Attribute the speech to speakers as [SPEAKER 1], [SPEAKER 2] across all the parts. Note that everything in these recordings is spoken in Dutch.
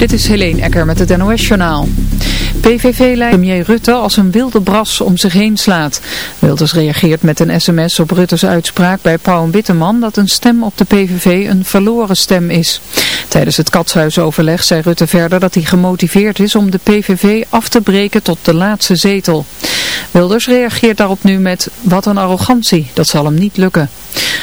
[SPEAKER 1] Dit is Helene Ecker met het NOS-journaal. PVV-leider premier Rutte als een wilde bras om zich heen slaat. Wilders reageert met een sms op Rutte's uitspraak bij Pauw Witteman dat een stem op de PVV een verloren stem is. Tijdens het katshuisoverleg zei Rutte verder dat hij gemotiveerd is om de PVV af te breken tot de laatste zetel. Wilders reageert daarop nu met wat een arrogantie, dat zal hem niet lukken.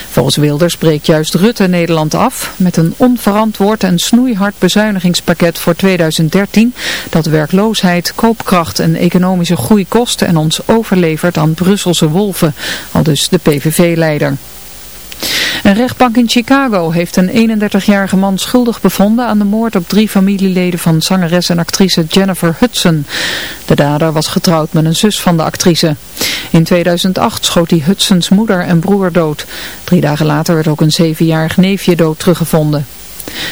[SPEAKER 1] Volgens Wilders breekt juist Rutte Nederland af met een onverantwoord en snoeihard bezuinigingspakket voor 2013 dat werkloosheid, koopkracht en economische groei kost en ons overlevert aan Brusselse wolven, al dus de PVV-leider. Een rechtbank in Chicago heeft een 31-jarige man schuldig bevonden aan de moord op drie familieleden van zangeres en actrice Jennifer Hudson. De dader was getrouwd met een zus van de actrice. In 2008 schoot hij Hudsons moeder en broer dood. Drie dagen later werd ook een zevenjarig neefje dood teruggevonden.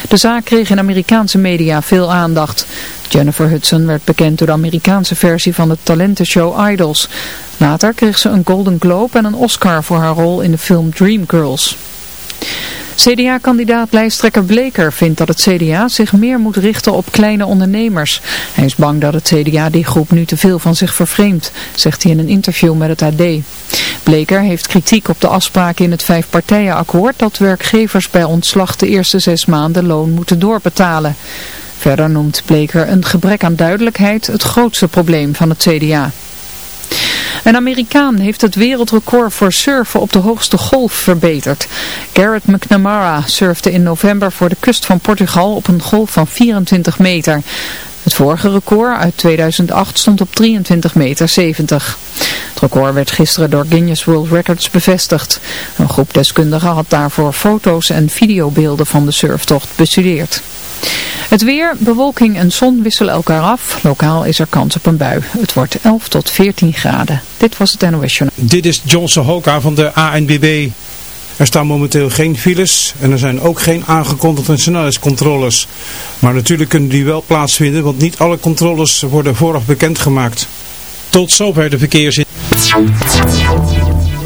[SPEAKER 1] De zaak kreeg in Amerikaanse media veel aandacht. Jennifer Hudson werd bekend door de Amerikaanse versie van de talentenshow Idols. Later kreeg ze een Golden Globe en een Oscar voor haar rol in de film Dreamgirls. CDA-kandidaat lijsttrekker Bleker vindt dat het CDA zich meer moet richten op kleine ondernemers. Hij is bang dat het CDA die groep nu te veel van zich vervreemdt, zegt hij in een interview met het AD. Bleker heeft kritiek op de afspraken in het vijfpartijenakkoord dat werkgevers bij ontslag de eerste zes maanden loon moeten doorbetalen. Verder noemt Bleker een gebrek aan duidelijkheid het grootste probleem van het CDA. Een Amerikaan heeft het wereldrecord voor surfen op de hoogste golf verbeterd. Garrett McNamara surfde in november voor de kust van Portugal op een golf van 24 meter. Het vorige record uit 2008 stond op 23,70 meter. Het record werd gisteren door Guinness World Records bevestigd. Een groep deskundigen had daarvoor foto's en videobeelden van de surftocht bestudeerd. Het weer, bewolking en zon wisselen elkaar af. Lokaal is er kans op een bui. Het wordt 11 tot 14 graden. Dit was het NOS Journal.
[SPEAKER 2] Dit is Johnson Hoka van de ANBB. Er staan momenteel geen files en er zijn ook geen aangekondigde snelheidscontroles. Maar natuurlijk kunnen die wel plaatsvinden, want niet alle controles worden vooraf bekendgemaakt. Tot zover de verkeersin.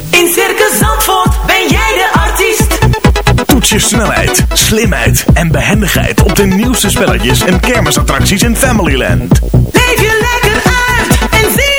[SPEAKER 3] In Circus Zandvoort ben jij de artiest.
[SPEAKER 4] Toets je snelheid, slimheid en behendigheid op de nieuwste spelletjes en kermisattracties in Familyland.
[SPEAKER 3] Leef je lekker uit en zie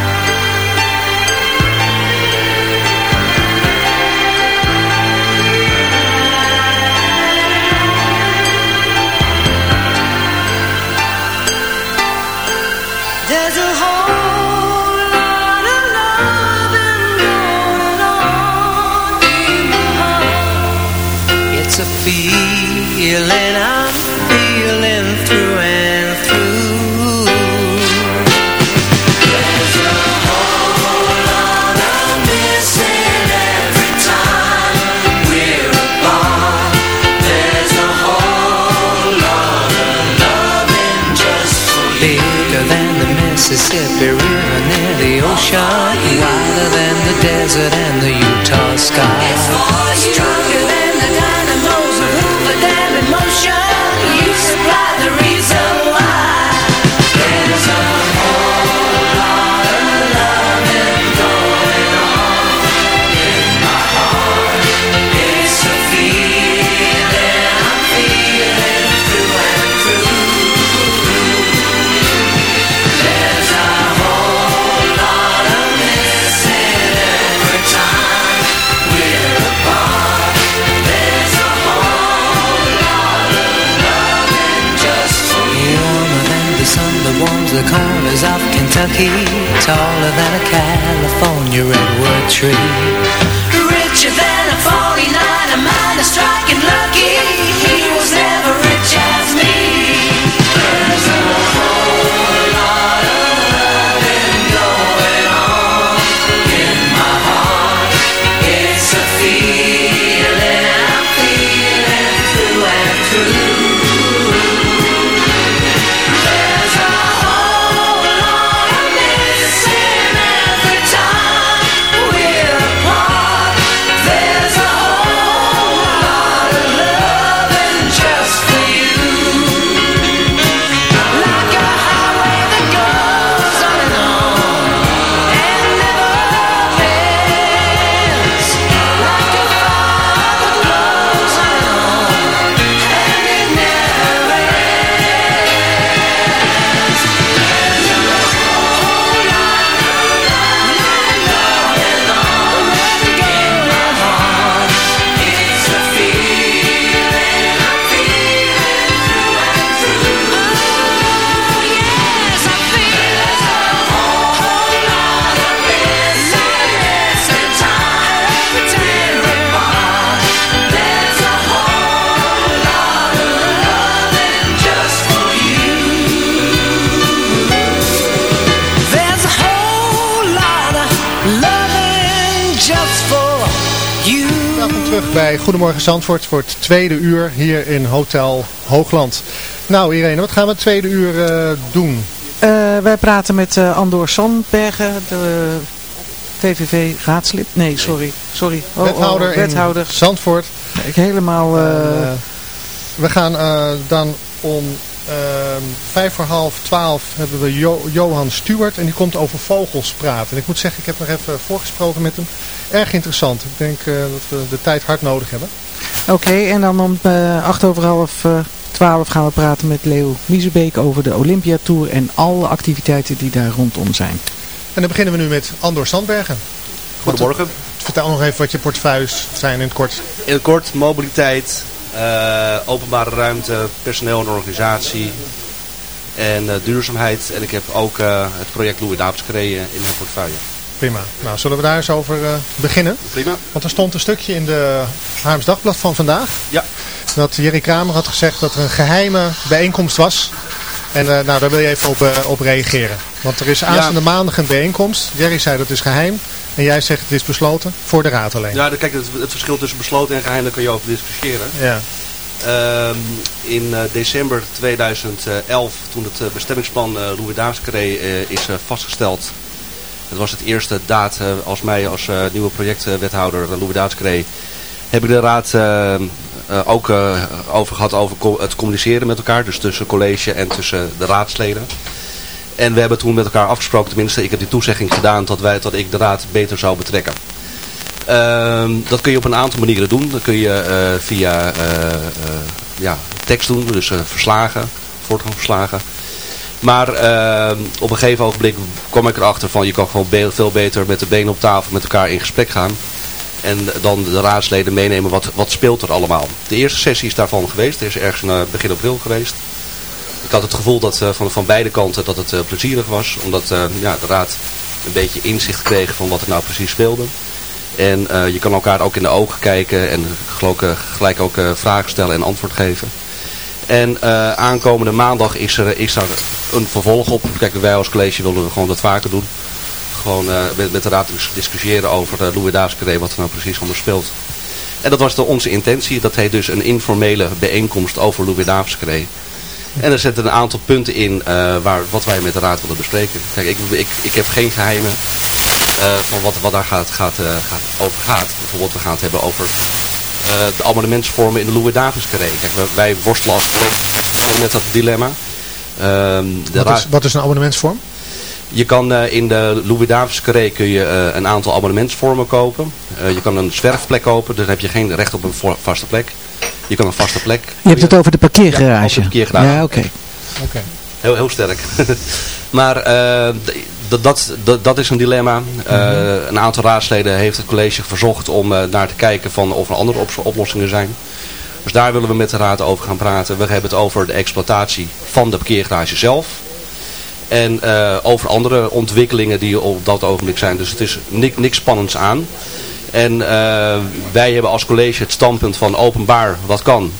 [SPEAKER 5] Kentucky, taller than a California redwood tree. Richer than a 49er miner striking lucky.
[SPEAKER 6] Goedemorgen Zandvoort voor het tweede uur hier in Hotel Hoogland. Nou Irene, wat gaan we het tweede uur eh, doen?
[SPEAKER 7] Eh, wij praten met eh, Andor Sandbergen, de VVV raadslid. Nee, sorry. sorry. Oh, oh,
[SPEAKER 6] wethouder,
[SPEAKER 7] wethouder.
[SPEAKER 6] in Zandvoort.
[SPEAKER 7] Ik helemaal...
[SPEAKER 6] we gaan dan om ehm, vijf voor half twaalf hebben we Jo- Johan Stuart en die komt over vogels praten. En ik moet zeggen, ik heb nog even voorgesproken met hem. Erg interessant. Ik denk eh, dat we de tijd hard nodig hebben.
[SPEAKER 7] Oké, en dan om eh, acht over half eh, twaalf gaan we praten met Leo Miezebeek over de Olympia Tour en alle activiteiten die daar rondom zijn.
[SPEAKER 6] En dan beginnen we nu met Andor Sandbergen.
[SPEAKER 8] Goedemorgen.
[SPEAKER 6] Vertel nog even wat je portefeuilles zijn in het kort.
[SPEAKER 8] In het kort, mobiliteit, eh, openbare ruimte, personeel en organisatie en eh, duurzaamheid. En ik heb ook eh, het project Louis Davids in mijn portefeuille.
[SPEAKER 6] Prima. Nou, zullen we daar eens over eh, beginnen?
[SPEAKER 8] Prima.
[SPEAKER 6] Want er stond een stukje in de Haarlems Dagblad van vandaag.
[SPEAKER 8] Ja.
[SPEAKER 6] Dat Jerry Kramer had gezegd dat er een geheime bijeenkomst was. En eh, nou, daar wil je even op, eh, op reageren. Want er is aanstaande maandag een bijeenkomst. Jerry zei dat is geheim. En jij zegt het is besloten voor de raad alleen.
[SPEAKER 8] Ja, kijk, het, het verschil tussen besloten en geheim, daar kun je over discussiëren.
[SPEAKER 6] Ja.
[SPEAKER 8] Ehm, in december 2011, toen het bestemmingsplan Louis eh, is vastgesteld. Het was het eerste daad eh, als mij als eh, nieuwe projectwethouder uh, Louis Davids Cree. Heb ik de raad eh, eh, ook eh, over gehad over het communiceren met elkaar. Dus tussen college en tussen de raadsleden. En we hebben toen met elkaar afgesproken, tenminste ik heb die toezegging gedaan dat, wij, dat ik de raad beter zou betrekken. Ehm, dat kun je op een aantal manieren doen. Dat kun je eh, via eh, eh, ja, tekst doen, dus eh, verslagen, voortgangsverslagen. Maar ehm, op een gegeven ogenblik kwam ik erachter van je kan gewoon veel beter met de benen op tafel met elkaar in gesprek gaan. En dan de raadsleden meenemen wat, wat speelt er allemaal. De eerste sessie is daarvan geweest. Er is ergens eh, begin april geweest. Ik had het gevoel dat eh, van, van beide kanten dat het eh, plezierig was. Omdat eh, ja, de raad een beetje inzicht kreeg van wat er nou precies speelde. En je kan elkaar ook in de ogen kijken en geloof, gelijk ook vragen stellen en antwoord geven. En eh, aankomende maandag is er, is er een vervolg op. Kijk, wij als college willen gewoon dat vaker doen. Gewoon eh, met, de raad dis- discussiëren over uh, Louis wat er nou precies allemaal speelt. En dat was de, onze intentie. Dat heet dus een informele bijeenkomst over Louis. En er zitten een aantal punten in eh, waar, wat wij met de raad willen bespreken. Kijk, ik, ik, ik heb geen geheimen eh, van wat, wat daar gaat, gaat, eh, gaat, over gaat. Bijvoorbeeld, we gaan het hebben over eh, de abonnementsvormen in de Louis Davis Carré. Kijk, wij, wij worstelen als college met dat dilemma. Ehm,
[SPEAKER 6] Wat is, wat is een abonnementsvorm?
[SPEAKER 8] je kan eh, in de Louis Davis Carré kun je eh, een aantal abonnementsvormen kopen. Eh, je kan een zwerfplek kopen, dus dan heb je geen recht op een vaste plek. Je kan een vaste plek.
[SPEAKER 7] Je hebt het over de parkeergarage.
[SPEAKER 8] Ja, over de parkeergarage.
[SPEAKER 7] Ja, oké.
[SPEAKER 6] Oké.
[SPEAKER 8] Heel, heel sterk. maar eh, dat, dat, dat is een dilemma. Eh, Een aantal raadsleden heeft het college verzocht om eh, naar te kijken van of er andere op- oplossingen zijn. Dus daar willen we met de raad over gaan praten. We hebben het over de exploitatie van de parkeergarage zelf. En eh, over andere ontwikkelingen die op dat ogenblik zijn. Dus het is niks, niks spannends aan. En wij hebben als college het standpunt van openbaar wat kan.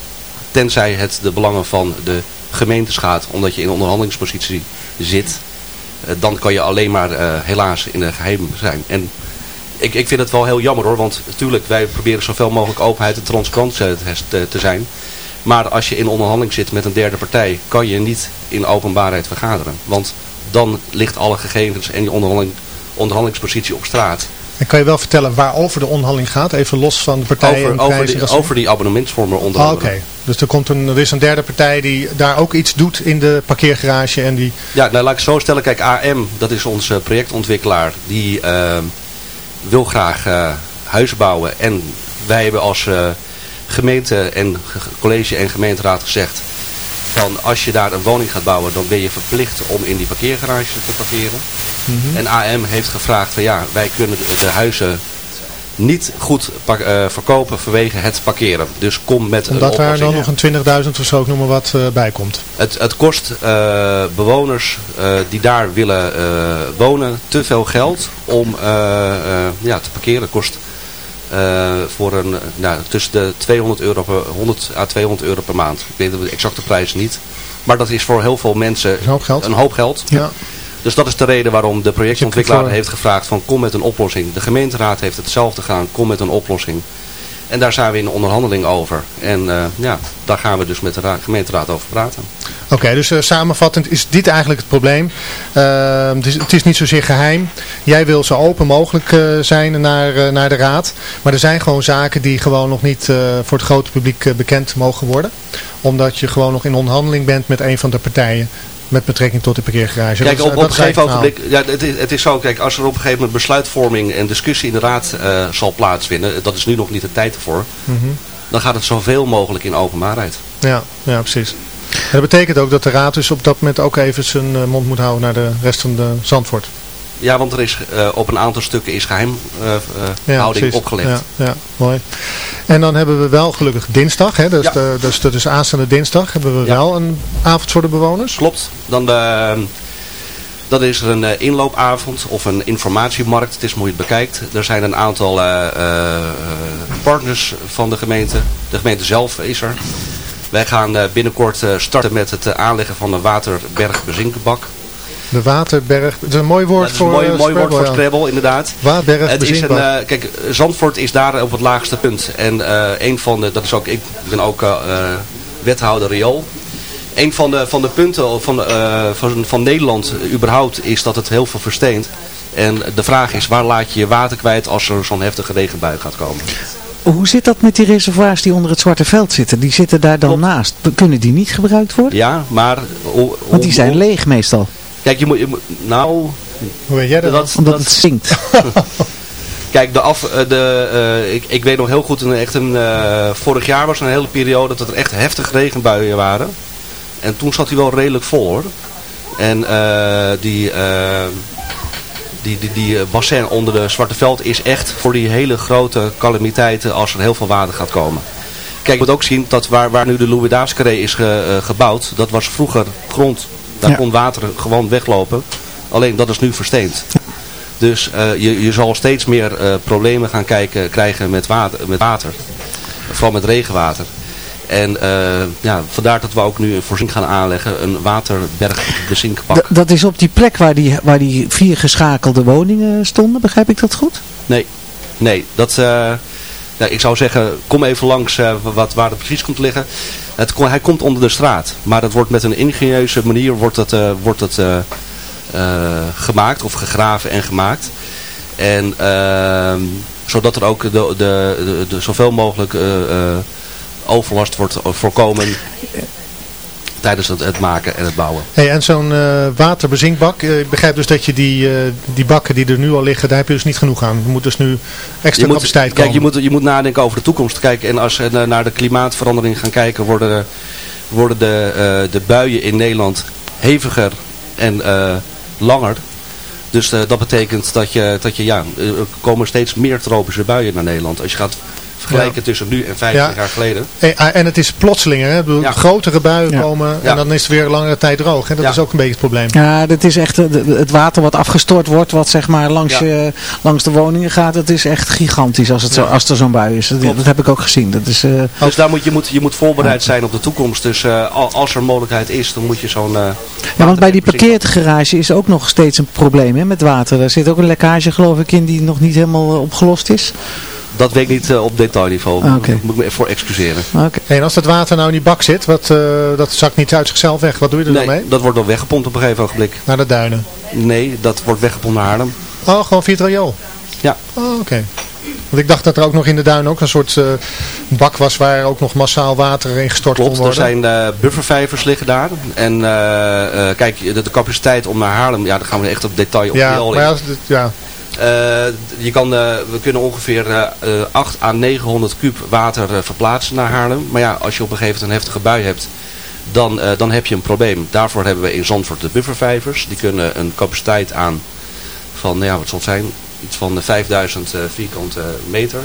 [SPEAKER 8] Tenzij het de belangen van de gemeente schaadt. Omdat je in onderhandelingspositie zit. Eh, dan kan je alleen maar eh, helaas in een geheim zijn. En ik, ik vind het wel heel jammer hoor. Want natuurlijk, wij proberen zoveel mogelijk openheid en te, te zijn. Maar als je in onderhandeling zit met een derde partij, kan je niet in openbaarheid vergaderen. Want dan ligt alle gegevens en je onderhandeling, onderhandelingspositie op straat.
[SPEAKER 6] En kan je wel vertellen waarover de onderhandeling gaat? Even los van de partijen en
[SPEAKER 8] Over, over,
[SPEAKER 6] prijzen.
[SPEAKER 8] die, over die abonnementsvormen onder
[SPEAKER 6] Ah. Oké, dus er, komt een, er is een derde partij die daar ook iets doet in de parkeergarage en die...
[SPEAKER 8] Ja, nou laat ik zo stellen. Kijk, AM, dat is onze projectontwikkelaar. Die eh, wil graag eh, huizen bouwen. En wij hebben als eh, gemeente en ge- college en gemeenteraad gezegd... van als je daar een woning gaat bouwen, dan ben je verplicht om in die parkeergarage te parkeren.
[SPEAKER 6] Mhm.
[SPEAKER 8] En AM heeft gevraagd van ja, wij kunnen de huizen niet goed eh, verkopen vanwege het parkeren. Dus kom met een
[SPEAKER 6] Omdat daar
[SPEAKER 8] oplossing.
[SPEAKER 6] dan nog een 20.000 of zo, ik noem maar wat, eh, bij komt.
[SPEAKER 8] Het, het kost eh, bewoners die daar willen wonen te veel geld om ja, te parkeren. Het kost eh, voor een, nou, tussen de 200 euro per, 100 à 200 euro per maand. Ik weet de exacte prijs niet. Maar dat is voor heel veel mensen
[SPEAKER 6] Een hoop geld.
[SPEAKER 8] een hoop geld.
[SPEAKER 6] Ja.
[SPEAKER 8] Dus dat is de reden waarom de projectontwikkelaar heeft gevraagd van kom met een oplossing. De gemeenteraad heeft hetzelfde gedaan, kom met een oplossing. En daar zijn we in onderhandeling over. En eh, ja, daar gaan we dus met de ra- gemeenteraad over praten.
[SPEAKER 6] Oké, dus eh, samenvattend is dit eigenlijk het probleem. Ehm, het, is, het is niet zozeer geheim. Jij wil zo open mogelijk eh, zijn naar, eh, naar de raad. Maar er zijn gewoon zaken die gewoon nog niet voor het grote publiek bekend mogen worden. Omdat je gewoon nog in onderhandeling bent met een van de partijen. Met betrekking tot de parkeergarage.
[SPEAKER 8] Kijk, op, op een gegeven ogenblik, ja, het, is, het is zo, kijk, als er op een gegeven moment besluitvorming en discussie in de raad zal plaatsvinden, dat is nu nog niet de tijd ervoor.
[SPEAKER 6] Mhm.
[SPEAKER 8] dan gaat het zoveel mogelijk in openbaarheid.
[SPEAKER 6] Ja, ja, precies. En dat betekent ook dat de raad dus op dat moment ook even zijn eh, mond moet houden naar de rest van de Zandvoort.
[SPEAKER 8] Ja, want er is eh, op een aantal stukken is geheimhouding
[SPEAKER 6] precies.
[SPEAKER 8] opgelegd.
[SPEAKER 6] Ja, ja, mooi. En dan hebben we wel gelukkig dinsdag, hè, dus,
[SPEAKER 8] Ja.
[SPEAKER 6] de, dus, dat is aanstaande dinsdag, hebben we wel een avond voor de bewoners.
[SPEAKER 8] Klopt. Dan, eh, dan is er een eh, inloopavond of een informatiemarkt. Het is hoe je het bekijkt. Er zijn een aantal eh, eh, partners van de gemeente. De gemeente zelf is er. Wij gaan eh, binnenkort eh, starten met het eh, aanleggen van een waterbergbezinkenbak.
[SPEAKER 6] De Waterberg, dat is een mooi woord
[SPEAKER 8] Dat is een
[SPEAKER 6] voor
[SPEAKER 8] mooi, mooi woord voor
[SPEAKER 6] Scrabble, ja.
[SPEAKER 8] Scrabble, inderdaad.
[SPEAKER 6] Waterberg
[SPEAKER 8] Het is een, kijk, Zandvoort is daar op het laagste punt. En een van de, dat is ook, ik ben ook wethouder riool. Een van de, van de punten van, van, van Nederland überhaupt is dat het heel veel versteent. En de vraag is, waar laat je je water kwijt als er zo'n heftige regenbui gaat komen?
[SPEAKER 7] Hoe zit dat met die reservoirs die onder het Zwarte Veld zitten? Die zitten daar dan
[SPEAKER 8] Klopt.
[SPEAKER 7] naast. Kunnen die niet gebruikt worden?
[SPEAKER 8] Ja, maar... o-
[SPEAKER 7] Want die zijn leeg meestal.
[SPEAKER 8] Kijk, je moet, je moet nou...
[SPEAKER 6] Hoe weet jij dat?
[SPEAKER 8] dat,
[SPEAKER 7] Omdat
[SPEAKER 8] dat-
[SPEAKER 7] het zinkt.
[SPEAKER 8] Kijk, de af, eh, de, eh, ik, ik weet nog heel goed, een, echt een, eh, vorig jaar was er een hele periode dat er echt heftige regenbuien waren. En toen zat hij wel redelijk vol hoor. En eh, die, eh, die, die, die eh, bassin onder de Zwarte Veld is echt voor die hele grote calamiteiten als er heel veel water gaat komen. Kijk, je moet ook zien dat waar, waar nu de Louis is ge- eh, gebouwd, dat was vroeger grond. Daar
[SPEAKER 7] Ja.
[SPEAKER 8] kon water gewoon weglopen. Alleen dat is nu versteend. Dus eh, je, je zal steeds meer problemen gaan kijken, krijgen met water, met water. Vooral met regenwater. En eh, ja, vandaar dat we ook nu een voorziening gaan aanleggen. Een waterbergbezinkpak.
[SPEAKER 7] D- dat is op die plek waar die, waar die vier geschakelde woningen stonden. Begrijp ik dat goed?
[SPEAKER 8] Nee, nee. Dat, eh, ja, ik zou zeggen, kom even langs eh, wat, waar het precies komt liggen. Het, hij komt onder de straat. Maar het wordt met een ingenieuze manier wordt eh, wordt eh, gemaakt. Of gegraven en gemaakt. En ehm, zodat er ook de, de, de, de zoveel mogelijk overlast wordt voorkomen tijdens het, het maken en het bouwen.
[SPEAKER 6] Hey, en zo'n eh, waterbezinkbak, eh, ik begrijp dus dat je die, eh, die bakken die er nu al liggen, daar heb je dus niet genoeg aan. Er moet dus nu extra
[SPEAKER 8] Je moet,
[SPEAKER 6] capaciteit
[SPEAKER 8] kijk,
[SPEAKER 6] komen.
[SPEAKER 8] je moet, je moet nadenken over de toekomst. Kijk, en als we na- naar de klimaatverandering gaan kijken, worden, worden de, de buien in Nederland heviger en langer. Dus dat betekent dat je, dat je ja, er komen steeds meer tropische buien naar Nederland. Als je gaat Vergelijken tussen nu en 15
[SPEAKER 6] Ja.
[SPEAKER 8] jaar geleden.
[SPEAKER 6] En, ah, en het is plotseling, hè? Ik bedoel,
[SPEAKER 8] Ja.
[SPEAKER 6] grotere buien
[SPEAKER 7] Ja.
[SPEAKER 6] komen
[SPEAKER 8] Ja.
[SPEAKER 6] en dan is het weer langere tijd droog. Hè? Dat
[SPEAKER 8] Ja.
[SPEAKER 6] is ook een beetje het probleem.
[SPEAKER 7] Ja, dat is echt eh, het water wat afgestort wordt, wat zeg maar langs,
[SPEAKER 8] Ja.
[SPEAKER 7] je, langs de woningen gaat. Dat is echt gigantisch als, het zo, als er zo'n bui is. Dat, heb ik ook gezien. Dat is, eh,
[SPEAKER 8] Dus daar moet je, moet, je moet voorbereid zijn op de toekomst. Dus eh, al- als er mogelijkheid is, dan moet je zo'n... eh,
[SPEAKER 7] ja, want bij die parkeergarage is ook nog steeds een probleem hè, met water. Daar zit ook een lekkage geloof ik in die nog niet helemaal eh, opgelost is.
[SPEAKER 8] Dat weet ik niet eh, op detailniveau.
[SPEAKER 7] Ah,
[SPEAKER 8] moet ik me even voor excuseren.
[SPEAKER 7] Oké.
[SPEAKER 6] En als dat water nou in die bak zit, wat, eh, dat zakt niet uit zichzelf weg. Wat doe je er dan mee?
[SPEAKER 8] Nee, dat wordt dan weggepompt op een gegeven ogenblik.
[SPEAKER 6] Naar de duinen.
[SPEAKER 8] Nee, dat wordt weggepompt naar Haarlem.
[SPEAKER 6] Oh, gewoon via het riool?
[SPEAKER 8] Ja.
[SPEAKER 6] Oh, oké. Want ik dacht dat er ook nog in de duin ook een soort eh, bak was waar ook nog massaal water in gestort
[SPEAKER 8] Klopt,
[SPEAKER 6] kon
[SPEAKER 8] er
[SPEAKER 6] worden.
[SPEAKER 8] zijn eh, buffervijvers liggen daar. En eh, eh, kijk, de, de capaciteit om naar Haarlem, ja, daar gaan we echt op detail op
[SPEAKER 6] ja, maar
[SPEAKER 8] in.
[SPEAKER 6] ja, dit- ja,
[SPEAKER 8] je kan, eh, we kunnen ongeveer eh, eh, 8 à 900 kub water eh, verplaatsen naar Haarlem. Maar ja, als je op een gegeven moment een heftige bui hebt, dan, eh, dan heb je een probleem. Daarvoor hebben we in Zandvoort de buffervijvers. Die kunnen een capaciteit aan van, ja, wat zal het zijn? Iets van de 5000 eh, vierkante meter.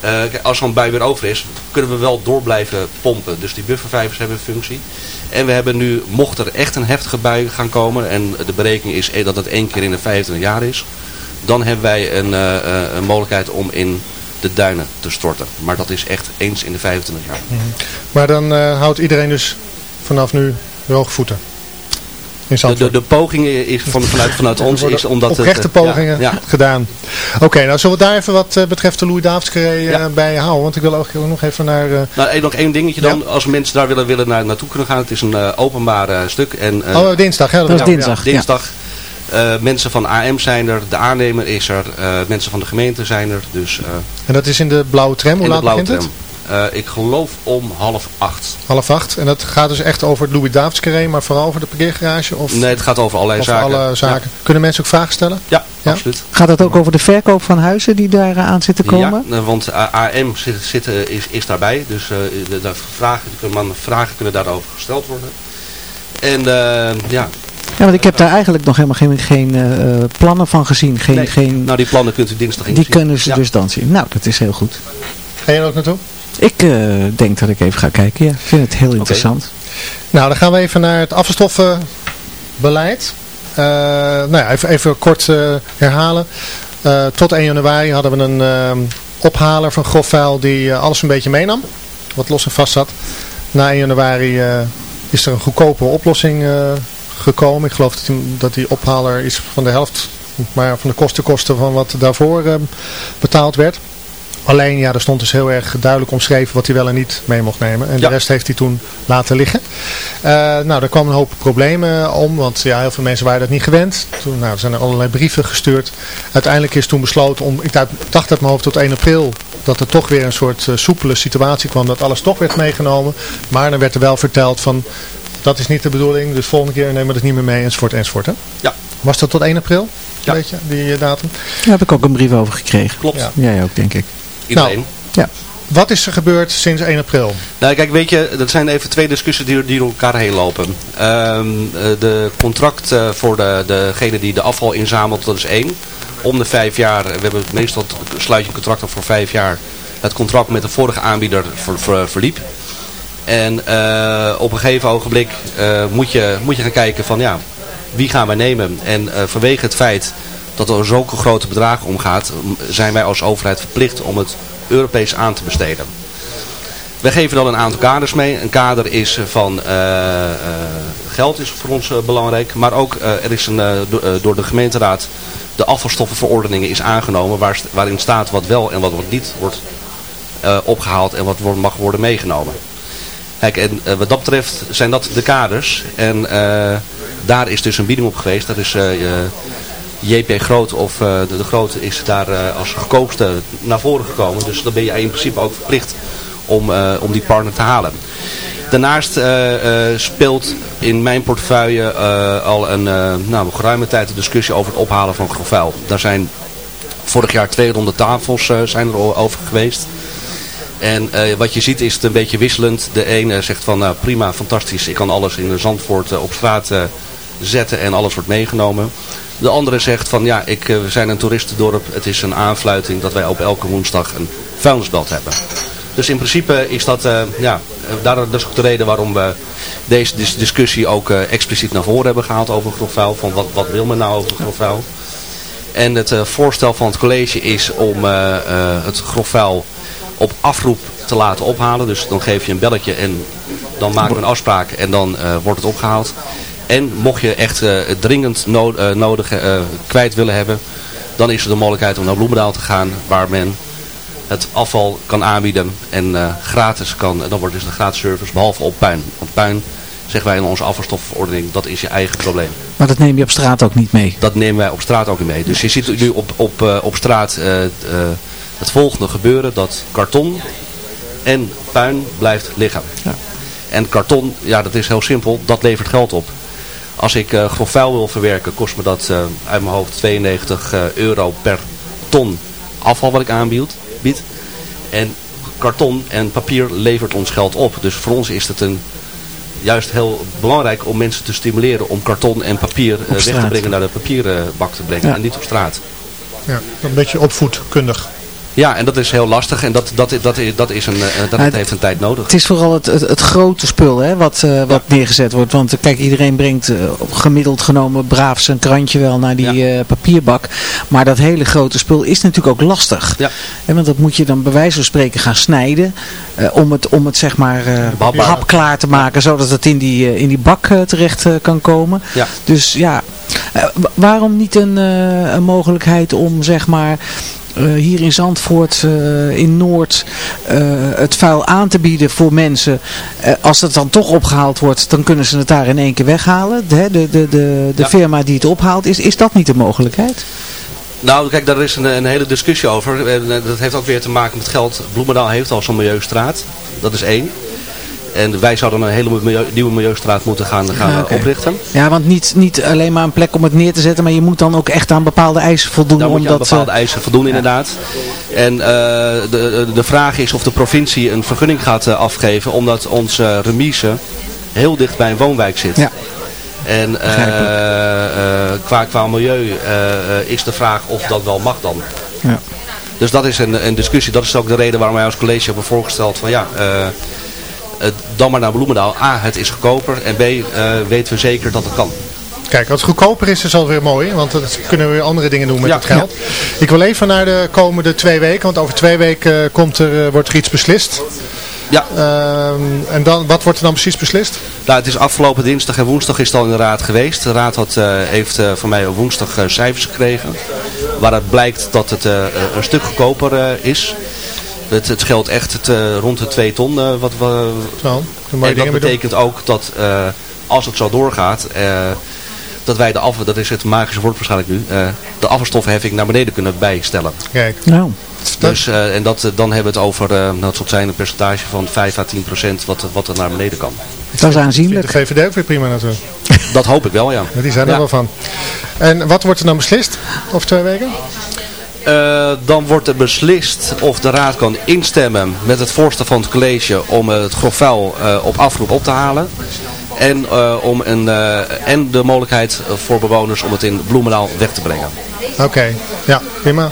[SPEAKER 8] Eh, als zo'n bui weer over is, kunnen we wel door blijven pompen. Dus die buffervijvers hebben een functie. En we hebben nu, mocht er echt een heftige bui gaan komen, en de berekening is eh, dat het één keer in de 25 jaar is, dan hebben wij een, eh, eh, een mogelijkheid om in de duinen te storten. Maar dat is echt eens in de 25 jaar.
[SPEAKER 6] maar dan eh, houdt iedereen dus vanaf nu droge voeten. In
[SPEAKER 8] De, de, de poging is van, vanuit, vanuit ons is omdat het...
[SPEAKER 6] oprechte
[SPEAKER 8] ja,
[SPEAKER 6] pogingen
[SPEAKER 8] Ja,
[SPEAKER 6] gedaan. Oké, nou zullen we daar even wat betreft de Louis Davids
[SPEAKER 8] Ja.
[SPEAKER 6] bij houden. Want ik wil ook nog even naar... eh,
[SPEAKER 8] Nou, één- nog één dingetje dan. Als mensen daar willen, willen naar, naartoe kunnen gaan. Het is een openbaar stuk. En, eh,
[SPEAKER 6] oh, dinsdag. Hè,
[SPEAKER 7] Dat is
[SPEAKER 6] ja,
[SPEAKER 7] dinsdag. ja.
[SPEAKER 8] dinsdag. Eh, mensen van AM zijn er, de aannemer is er, eh, mensen van de gemeente zijn er. Dus eh
[SPEAKER 6] En dat is in de blauwe tram. Hoe
[SPEAKER 8] in de
[SPEAKER 6] laat
[SPEAKER 8] blauwe
[SPEAKER 6] begint het?
[SPEAKER 8] tram. Eh, ik geloof om half acht.
[SPEAKER 6] Half acht. En dat gaat dus echt over het Louis Davids carré, maar vooral over de parkeergarage? Of
[SPEAKER 8] Nee, het gaat over allerlei
[SPEAKER 6] over
[SPEAKER 8] zaken.
[SPEAKER 6] alle zaken? Kunnen mensen ook vragen stellen?
[SPEAKER 8] Ja,
[SPEAKER 6] Ja?
[SPEAKER 8] absoluut.
[SPEAKER 7] Gaat het ook over de verkoop van huizen die daar aan zitten komen?
[SPEAKER 8] Ja, want AM zit, zit, is, is daarbij. Dus eh, de, de vragen, die kunnen, man- vragen kunnen daarover gesteld worden. En eh, ja,
[SPEAKER 7] Ja, want ik heb daar eigenlijk nog helemaal geen, geen eh, eh, plannen van gezien. Geen,
[SPEAKER 8] nee,
[SPEAKER 7] geen,
[SPEAKER 8] nou die plannen kunt u dinsdag
[SPEAKER 7] die
[SPEAKER 8] inzien.
[SPEAKER 7] kunnen ze
[SPEAKER 8] Ja.
[SPEAKER 7] dus dan zien. Nou, dat is heel goed.
[SPEAKER 6] Ga je er ook naartoe?
[SPEAKER 7] Ik eh, denk dat ik even ga kijken. Ja, ik vind het heel interessant.
[SPEAKER 6] Nou, dan gaan we even naar het afvalstoffenbeleid. Eh, nou ja, even, even kort eh, herhalen. Eh, tot 1 januari hadden we een ophaler van grofvuil die alles een beetje meenam. Wat los en vast zat. Na 1 januari eh, is er een goedkope oplossing eh, gekomen. Ik geloof dat die, ophaler is van de helft maar van de kostenkosten van wat daarvoor eh, betaald werd. Alleen, ja, er stond dus heel erg duidelijk omschreven wat hij wel en niet mee mocht nemen. En
[SPEAKER 8] Ja.
[SPEAKER 6] de rest heeft hij toen laten liggen. Eh, nou, daar kwam een hoop problemen om, want ja, heel veel mensen waren dat niet gewend. Toen nou, er zijn er allerlei brieven gestuurd. Uiteindelijk is toen besloten om, ik dacht- uit mijn hoofd tot 1 april, dat er toch weer een soort eh, soepele situatie kwam, dat alles toch werd meegenomen. Maar dan werd er wel verteld van, dat is niet de bedoeling, dus volgende keer nemen we het niet meer mee, enzovoort, enzovoort. Hè?
[SPEAKER 8] Ja.
[SPEAKER 6] Was dat tot 1 april?
[SPEAKER 8] Ja.
[SPEAKER 6] Weet je, die eh, datum?
[SPEAKER 7] Daar heb ik ook een brief over gekregen.
[SPEAKER 8] Klopt.
[SPEAKER 6] Ja.
[SPEAKER 7] Jij ook, denk ik.
[SPEAKER 8] Iedereen.
[SPEAKER 6] Wat is er gebeurd sinds 1 april?
[SPEAKER 8] Nou kijk, weet je, dat zijn even twee discussies die, die door elkaar heen lopen. Ehm, eh, de contract eh, voor de, degene die de afval inzamelt, dat is één. Om de vijf jaar, we hebben meestal sluit je een contract voor vijf jaar. Het contract met de vorige aanbieder ver, ver- verliep. En eh, op een gegeven ogenblik eh, moet, je, moet je gaan kijken van ja, wie gaan wij nemen? En eh, vanwege het feit dat er zulke grote bedragen omgaat, zijn wij als overheid verplicht om het Europees aan te besteden. Wij geven dan een aantal kaders mee. Een kader is van geld is voor ons belangrijk. Maar ook er is een, do- door de gemeenteraad de afvalstoffenverordeningen is aangenomen. Waar, waarin staat wat wel en wat, niet wordt eh, opgehaald en wat mag worden meegenomen. Kijk, en eh, wat dat betreft zijn dat de kaders. En eh, daar is dus een bieding op geweest. Dat is eh, JP Groot of de, Groot is daar als goedkoopste naar voren gekomen. Dus dan ben je in principe ook verplicht om, om die partner te halen. Daarnaast speelt in mijn portefeuille al een nou, geruime tijd de discussie over het ophalen van grofvuil. Daar zijn vorig jaar 200 tafels zijn er over geweest. En eh, wat je ziet is het een beetje wisselend. De ene zegt van nou, prima, fantastisch, ik kan alles in Zandvoort eh, op straat eh, zetten en alles wordt meegenomen. De andere zegt van ja, ik, eh, we zijn een toeristendorp, het is een aanfluiting dat wij op elke woensdag een vuilnisbelt hebben. Dus in principe is dat, eh, ja, eh, daar, dat is ook de reden waarom we deze dis- discussie ook eh, expliciet naar voren hebben gehaald over grofvuil. Van wat, wat wil men nou over grofvuil? En het eh, voorstel van het college is om eh, eh, het grofvuil op afroep te laten ophalen. Dus dan geef je een belletje en dan maken we een afspraak en dan eh, wordt het opgehaald. En mocht je echt eh, dringend no eh, nodig kwijt willen hebben, dan is er de mogelijkheid om naar Bloemendaal te gaan waar men het afval kan aanbieden en gratis kan. En dan wordt dus de gratis service behalve op puin. Want puin, zeggen wij in onze afvalstofverordening, dat is je eigen probleem.
[SPEAKER 7] Maar dat neem je op straat ook niet mee.
[SPEAKER 8] Dat nemen wij op straat ook niet mee. Dus je ziet nu op, op, op straat het volgende gebeuren. Dat karton en puin blijft liggen. En karton, ja dat is heel simpel. Dat levert geld op. Als ik eh grof vuil wil verwerken kost me dat eh, uit mijn hoofd 92 eh, euro per ton afval wat ik aanbied. Bied. En karton en papier levert ons geld op. Dus voor ons is het een juist heel belangrijk om mensen te stimuleren om karton en papier weg te brengen naar de papierenbak te brengen
[SPEAKER 6] Ja.
[SPEAKER 8] en niet op straat.
[SPEAKER 6] Ja, een beetje opvoedkundig.
[SPEAKER 8] Ja, en dat is heel lastig en dat, dat, dat, dat, is een, eh, dat
[SPEAKER 7] het-
[SPEAKER 8] heeft een tijd nodig.
[SPEAKER 7] Het is vooral het, het, het grote spul hè, wat, eh, wat neergezet wordt. Want eh, kijk, iedereen brengt gemiddeld genomen braaf zijn krantje wel naar die papierbak. Maar dat hele grote spul is natuurlijk ook lastig.
[SPEAKER 8] Ja.
[SPEAKER 7] Hè, want dat moet je dan bij wijze van spreken gaan snijden. om, het, om het zeg maar hapklaar te maken. Zodat het in die, in die bak terecht kan komen.
[SPEAKER 8] Ja.
[SPEAKER 7] Dus ja, waarom niet een, eh, een mogelijkheid om zeg maar... eh, hier in Zandvoort, eh, in Noord, eh, het vuil aan te bieden voor mensen. Eh, als het dan toch opgehaald wordt, dan kunnen ze het daar in één keer weghalen. De, de, de, de, de
[SPEAKER 8] Ja.
[SPEAKER 7] firma die het ophaalt, is, is dat niet de mogelijkheid?
[SPEAKER 8] Nou, kijk, daar is een, een hele discussie over. Eh, dat heeft ook weer te maken met geld. Bloemendaal heeft al zo'n milieustraat. Dat is één. En wij zouden een hele milieu- nieuwe milieustraat moeten gaan, gaan
[SPEAKER 7] Ja,
[SPEAKER 8] eh, oprichten.
[SPEAKER 7] Ja, want niet, niet alleen maar een plek om het neer te zetten, maar je moet dan ook echt aan bepaalde eisen voldoen.
[SPEAKER 8] Daar moet je aan
[SPEAKER 7] omdat,
[SPEAKER 8] bepaalde
[SPEAKER 7] eh,
[SPEAKER 8] eisen voldoen inderdaad. En eh, de, de vraag is of de provincie een vergunning gaat eh, afgeven. Omdat onze remise heel dicht bij een woonwijk zit.
[SPEAKER 7] Ja.
[SPEAKER 8] En eh, eh, qua, qua milieu eh, eh, is de vraag of dat wel mag dan.
[SPEAKER 7] Ja.
[SPEAKER 8] Dus dat is een, een discussie. Dat is ook de reden waarom wij als college hebben voorgesteld van ja, eh, eh, dan maar naar Bloemendaal. A, het is goedkoper. En B, eh, weten we zeker dat het kan.
[SPEAKER 6] Kijk, als het goedkoper is, is dat weer mooi. Want dan kunnen we weer andere dingen doen met
[SPEAKER 8] Ja,
[SPEAKER 6] het geld. Ik wil even naar de komende twee weken. Want over twee weken eh, komt er, eh, wordt er iets beslist.
[SPEAKER 8] Ja.
[SPEAKER 6] Ehm, en dan, wat wordt er dan precies beslist?
[SPEAKER 8] Nou, het is afgelopen dinsdag en woensdag is het al in de raad geweest. De raad had, heeft eh, van mij op woensdag cijfers gekregen. Waaruit blijkt dat het een stuk goedkoper is. Het, het scheelt echt het, eh, rond de 2 ton. eh, wat, we en dat
[SPEAKER 6] doen.
[SPEAKER 8] betekent ook dat eh, als het zo doorgaat, eh, dat wij de afval, dat is het magische woord waarschijnlijk nu, eh, de afvalstoffenheffing naar beneden kunnen bijstellen.
[SPEAKER 6] Kijk.
[SPEAKER 7] Nou,
[SPEAKER 8] Dus, eh, en dat, dan hebben we het over, eh, nou, zal zijn een percentage van 5 à 10 procent wat, wat er naar beneden kan.
[SPEAKER 7] dat is
[SPEAKER 6] De
[SPEAKER 7] aanzienlijk.
[SPEAKER 6] VVD ook weer prima natuurlijk.
[SPEAKER 8] Dat hoop ik wel, ja.
[SPEAKER 6] Ja, Die zijn er
[SPEAKER 8] Ja.
[SPEAKER 6] wel van. En wat wordt er dan beslist over twee weken?
[SPEAKER 8] Eh, dan wordt er beslist of de raad kan instemmen met het voorstel van het college om eh, het grof vuil eh, op afroep op te halen. En, om een, en de mogelijkheid voor bewoners om het in Bloemendaal weg te brengen.
[SPEAKER 6] Oké, ja, prima.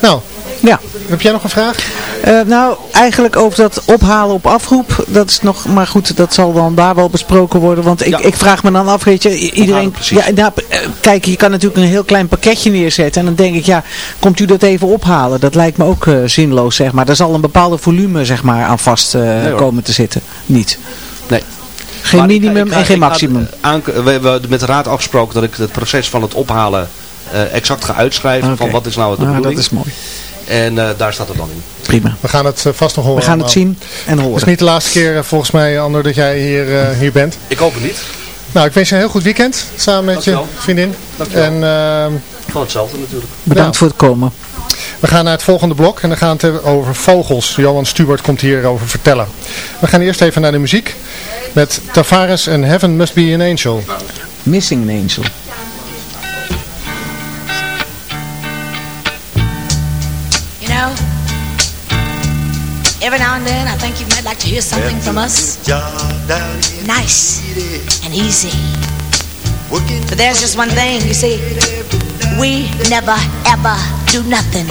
[SPEAKER 6] Nou,
[SPEAKER 7] Ja.
[SPEAKER 6] heb jij nog een vraag?
[SPEAKER 7] Eh, nou, eigenlijk over dat ophalen op afroep, dat is nog, maar goed, dat zal dan daar wel besproken worden. Want ik,
[SPEAKER 8] Ja.
[SPEAKER 7] ik vraag me dan af, weet je, iedereen, ja, nou, eh, kijk, je kan natuurlijk een heel klein pakketje neerzetten. En dan denk ik, ja, komt u dat even ophalen? Dat lijkt me ook eh, zinloos, zeg maar. Er zal een bepaalde volume, zeg maar, aan vast komen te zitten. Niet.
[SPEAKER 8] Nee.
[SPEAKER 7] Geen
[SPEAKER 8] Maar ik ga-
[SPEAKER 7] minimum
[SPEAKER 8] ik
[SPEAKER 7] en geen maximum.
[SPEAKER 8] we hebben met de raad afgesproken dat ik het proces van het ophalen exact ga uitschrijven. Van wat is nou de
[SPEAKER 7] Ah, dat
[SPEAKER 8] bedoeling.
[SPEAKER 7] is mooi.
[SPEAKER 8] En eh, daar staat het dan in.
[SPEAKER 7] Prima.
[SPEAKER 6] We gaan het eh, vast nog horen.
[SPEAKER 7] We gaan het zien en
[SPEAKER 6] Het is
[SPEAKER 7] horen.
[SPEAKER 6] niet de laatste keer eh, volgens mij, Ander, dat jij hier, eh, hier bent.
[SPEAKER 8] Ik hoop het niet.
[SPEAKER 6] Nou, ik wens je een heel goed weekend samen met
[SPEAKER 8] Dankjewel.
[SPEAKER 6] je vriendin.
[SPEAKER 8] Dankjewel.
[SPEAKER 6] En ehm,
[SPEAKER 8] Van hetzelfde natuurlijk.
[SPEAKER 7] Bedankt
[SPEAKER 6] Ja.
[SPEAKER 7] voor het komen.
[SPEAKER 6] we gaan naar het volgende blok en dan gaan we het over vogels. Johan Stewart komt hierover vertellen. We gaan eerst even naar de muziek met Tavares en Heaven Must Be an Angel.
[SPEAKER 7] Missing an Angel.
[SPEAKER 9] Every now and then I think you might like to hear something from us. Nice and easy. But there's just one thing, you see, we never ever do nothing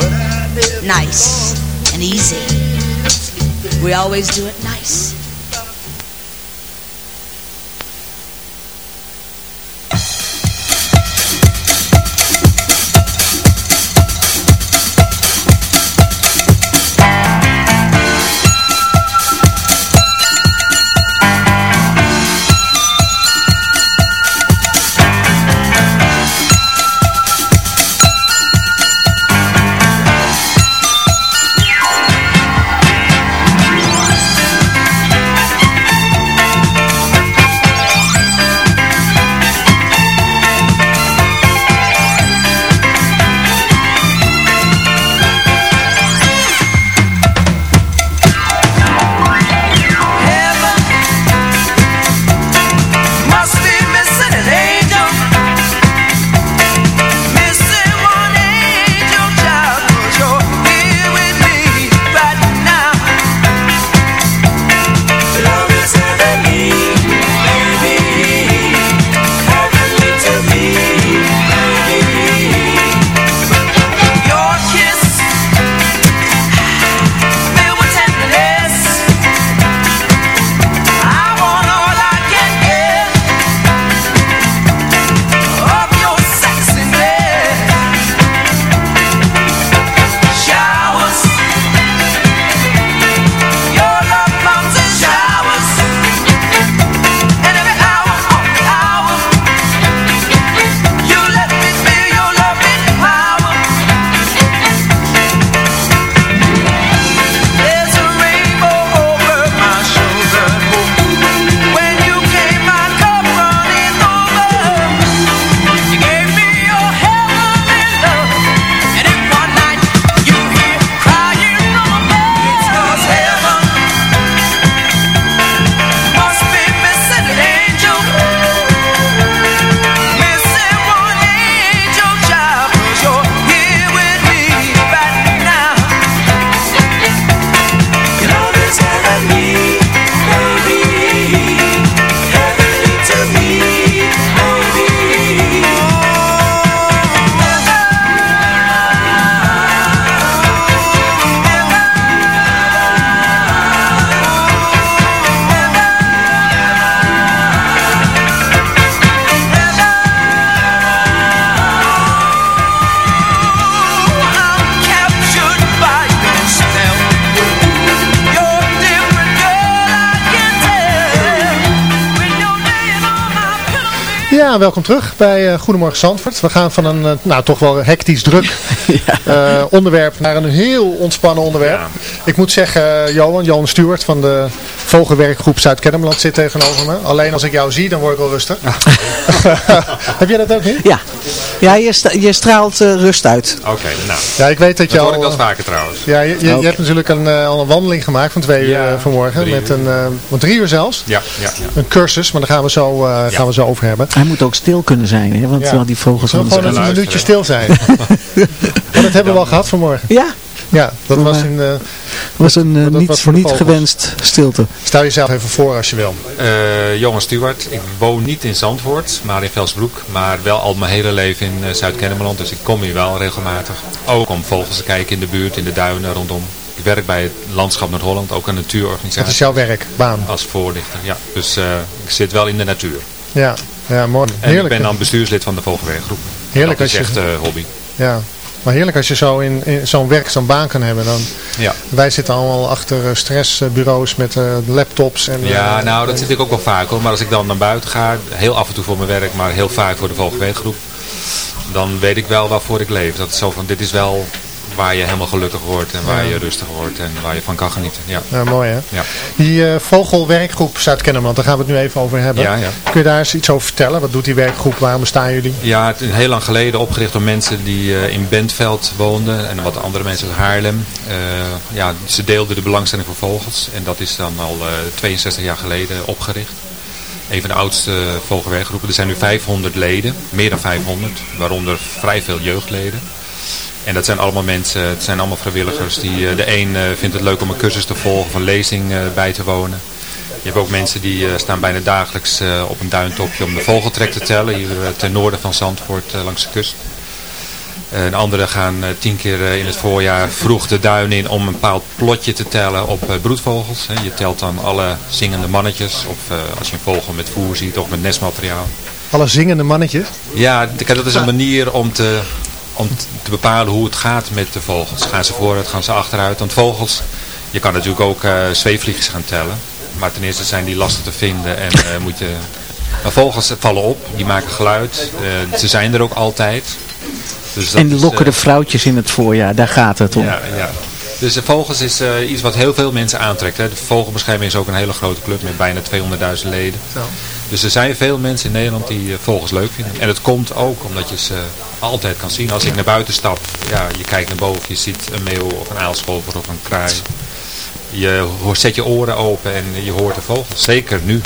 [SPEAKER 9] nice
[SPEAKER 5] and easy. We always do it nice.
[SPEAKER 6] Welkom terug bij eh, Goedemorgen Zandvoort. We gaan van een, eh, nou toch wel hectisch druk eh, onderwerp naar een heel ontspannen onderwerp. Ik moet zeggen, Johan, Johan Stuart van de Vogelwerkgroep Zuid-Kennemerland zit tegenover me. Alleen als ik jou zie, dan word ik al rustig. Heb jij dat ook niet?
[SPEAKER 7] Ja, ja je, straalt eh, rust uit.
[SPEAKER 10] Oké, nou.
[SPEAKER 6] Ja, ik weet dat je
[SPEAKER 10] Dat
[SPEAKER 6] al...
[SPEAKER 10] hoor ik wel vaker trouwens.
[SPEAKER 6] Ja, je, je, hebt natuurlijk een, eh, al een wandeling gemaakt van twee uur eh, vanmorgen.
[SPEAKER 10] drie
[SPEAKER 6] Met
[SPEAKER 10] uur.
[SPEAKER 6] een, van drie uur zelfs.
[SPEAKER 10] Ja, ja, ja.
[SPEAKER 6] Een cursus, maar daar gaan we zo, eh, gaan we zo over hebben.
[SPEAKER 7] Hij moet ook stil kunnen zijn, hè, want
[SPEAKER 6] Ja.
[SPEAKER 7] die vogels... Anders-
[SPEAKER 6] gewoon een
[SPEAKER 10] luisteren.
[SPEAKER 6] minuutje stil zijn? maar dat hebben we al gehad vanmorgen.
[SPEAKER 7] Ja,
[SPEAKER 6] Ja, dat
[SPEAKER 7] Maar-
[SPEAKER 6] was in... eh,
[SPEAKER 7] was een eh,
[SPEAKER 6] dat was voor de
[SPEAKER 7] niet gewenst stilte.
[SPEAKER 6] stel jezelf even voor als je wil.
[SPEAKER 10] Eh, Johan Stuart, ik woon niet in Zandvoort, maar in Velsbroek. Maar wel al mijn hele leven in Zuid-Kennemerland, dus ik kom hier wel regelmatig. Ook om vogels te kijken in de buurt, in de duinen rondom. Ik werk bij het Landschap Noord-Holland, ook een
[SPEAKER 6] Dat
[SPEAKER 10] natuurorganisatie.
[SPEAKER 6] is jouw werk, baan.
[SPEAKER 10] Als voorlichter, ja. Dus eh, ik zit wel in de natuur.
[SPEAKER 6] Ja, ja mooi.
[SPEAKER 10] En ik ben dan bestuurslid van de Vogelwerkgroep.
[SPEAKER 6] Heerlijk
[SPEAKER 10] dat is
[SPEAKER 6] als je-
[SPEAKER 10] echt eh, hobby.
[SPEAKER 6] Ja. Maar heerlijk als je zo in, in zo'n werk, zo'n baan kan hebben. Dan,
[SPEAKER 10] Ja.
[SPEAKER 6] wij zitten allemaal achter eh, stressbureaus met eh, laptops. En,
[SPEAKER 10] Ja, nou dat zit ik ook wel vaak hoor. Maar als ik dan naar buiten ga, heel af en toe voor mijn werk, maar heel vaak voor de Vogelweeggroep, dan weet ik wel waarvoor ik leef. Dat is zo van, dit is wel waar je helemaal gelukkig wordt en waar
[SPEAKER 6] Ja.
[SPEAKER 10] je rustig wordt en waar je van kan genieten. Ja.
[SPEAKER 6] Ja, mooi hè.
[SPEAKER 10] Ja.
[SPEAKER 6] Die eh, vogelwerkgroep Zuid-Kennemerland, daar gaan we het nu even over hebben.
[SPEAKER 10] Ja, ja.
[SPEAKER 6] Kun je daar eens iets over vertellen? Wat doet die werkgroep? Waarom bestaan jullie?
[SPEAKER 10] Ja, het is heel lang geleden opgericht door mensen die eh, in Bentveld woonden en wat andere mensen uit Haarlem. Eh, ja, ze deelden de belangstelling voor vogels en dat is dan al eh, 62 jaar geleden opgericht. Een van de oudste vogelwerkgroepen. Er zijn nu 500 leden, meer dan 500, waaronder vrij veel jeugdleden. En dat zijn allemaal mensen, het zijn allemaal vrijwilligers. Die, eh, de een eh, vindt het leuk om een cursus te volgen, of een lezing eh, bij te wonen. Je hebt ook mensen die staan bijna dagelijks op een duintopje om de vogeltrek te tellen. Hier ten noorden van Zandvoort langs de kust. En anderen gaan tien keer in het voorjaar vroeg de duin in om een bepaald plotje te tellen op broedvogels. hè. Je telt dan alle zingende mannetjes of als je een vogel met voer ziet of met nestmateriaal.
[SPEAKER 6] Alle zingende mannetjes.
[SPEAKER 10] Ja, dat is een manier om te, om te bepalen hoe het gaat met de vogels. Gaan ze vooruit, gaan ze achteruit? Want vogels, je kan natuurlijk ook eh zweefvliegers gaan tellen. Maar ten eerste zijn die lastig te vinden en eh, moet je... Maar vogels vallen op, die maken geluid. eh, ze zijn er ook altijd. Dus dat
[SPEAKER 7] En lokken de vrouwtjes in het voorjaar, daar gaat het om.
[SPEAKER 10] ja, ja. Dus de vogels is eh, iets wat heel veel mensen aantrekt. Hè. De vogelbescherming is ook een hele grote club met bijna 200.000 leden. Dus er zijn veel mensen in Nederland die eh, vogels leuk vinden. En het komt ook omdat je ze altijd kan zien. Als ik naar buiten stap, ja, je kijkt naar boven, je ziet een meeuw of een aalscholver of een kraai. Je zet je oren open en je hoort de vogels. Zeker nu.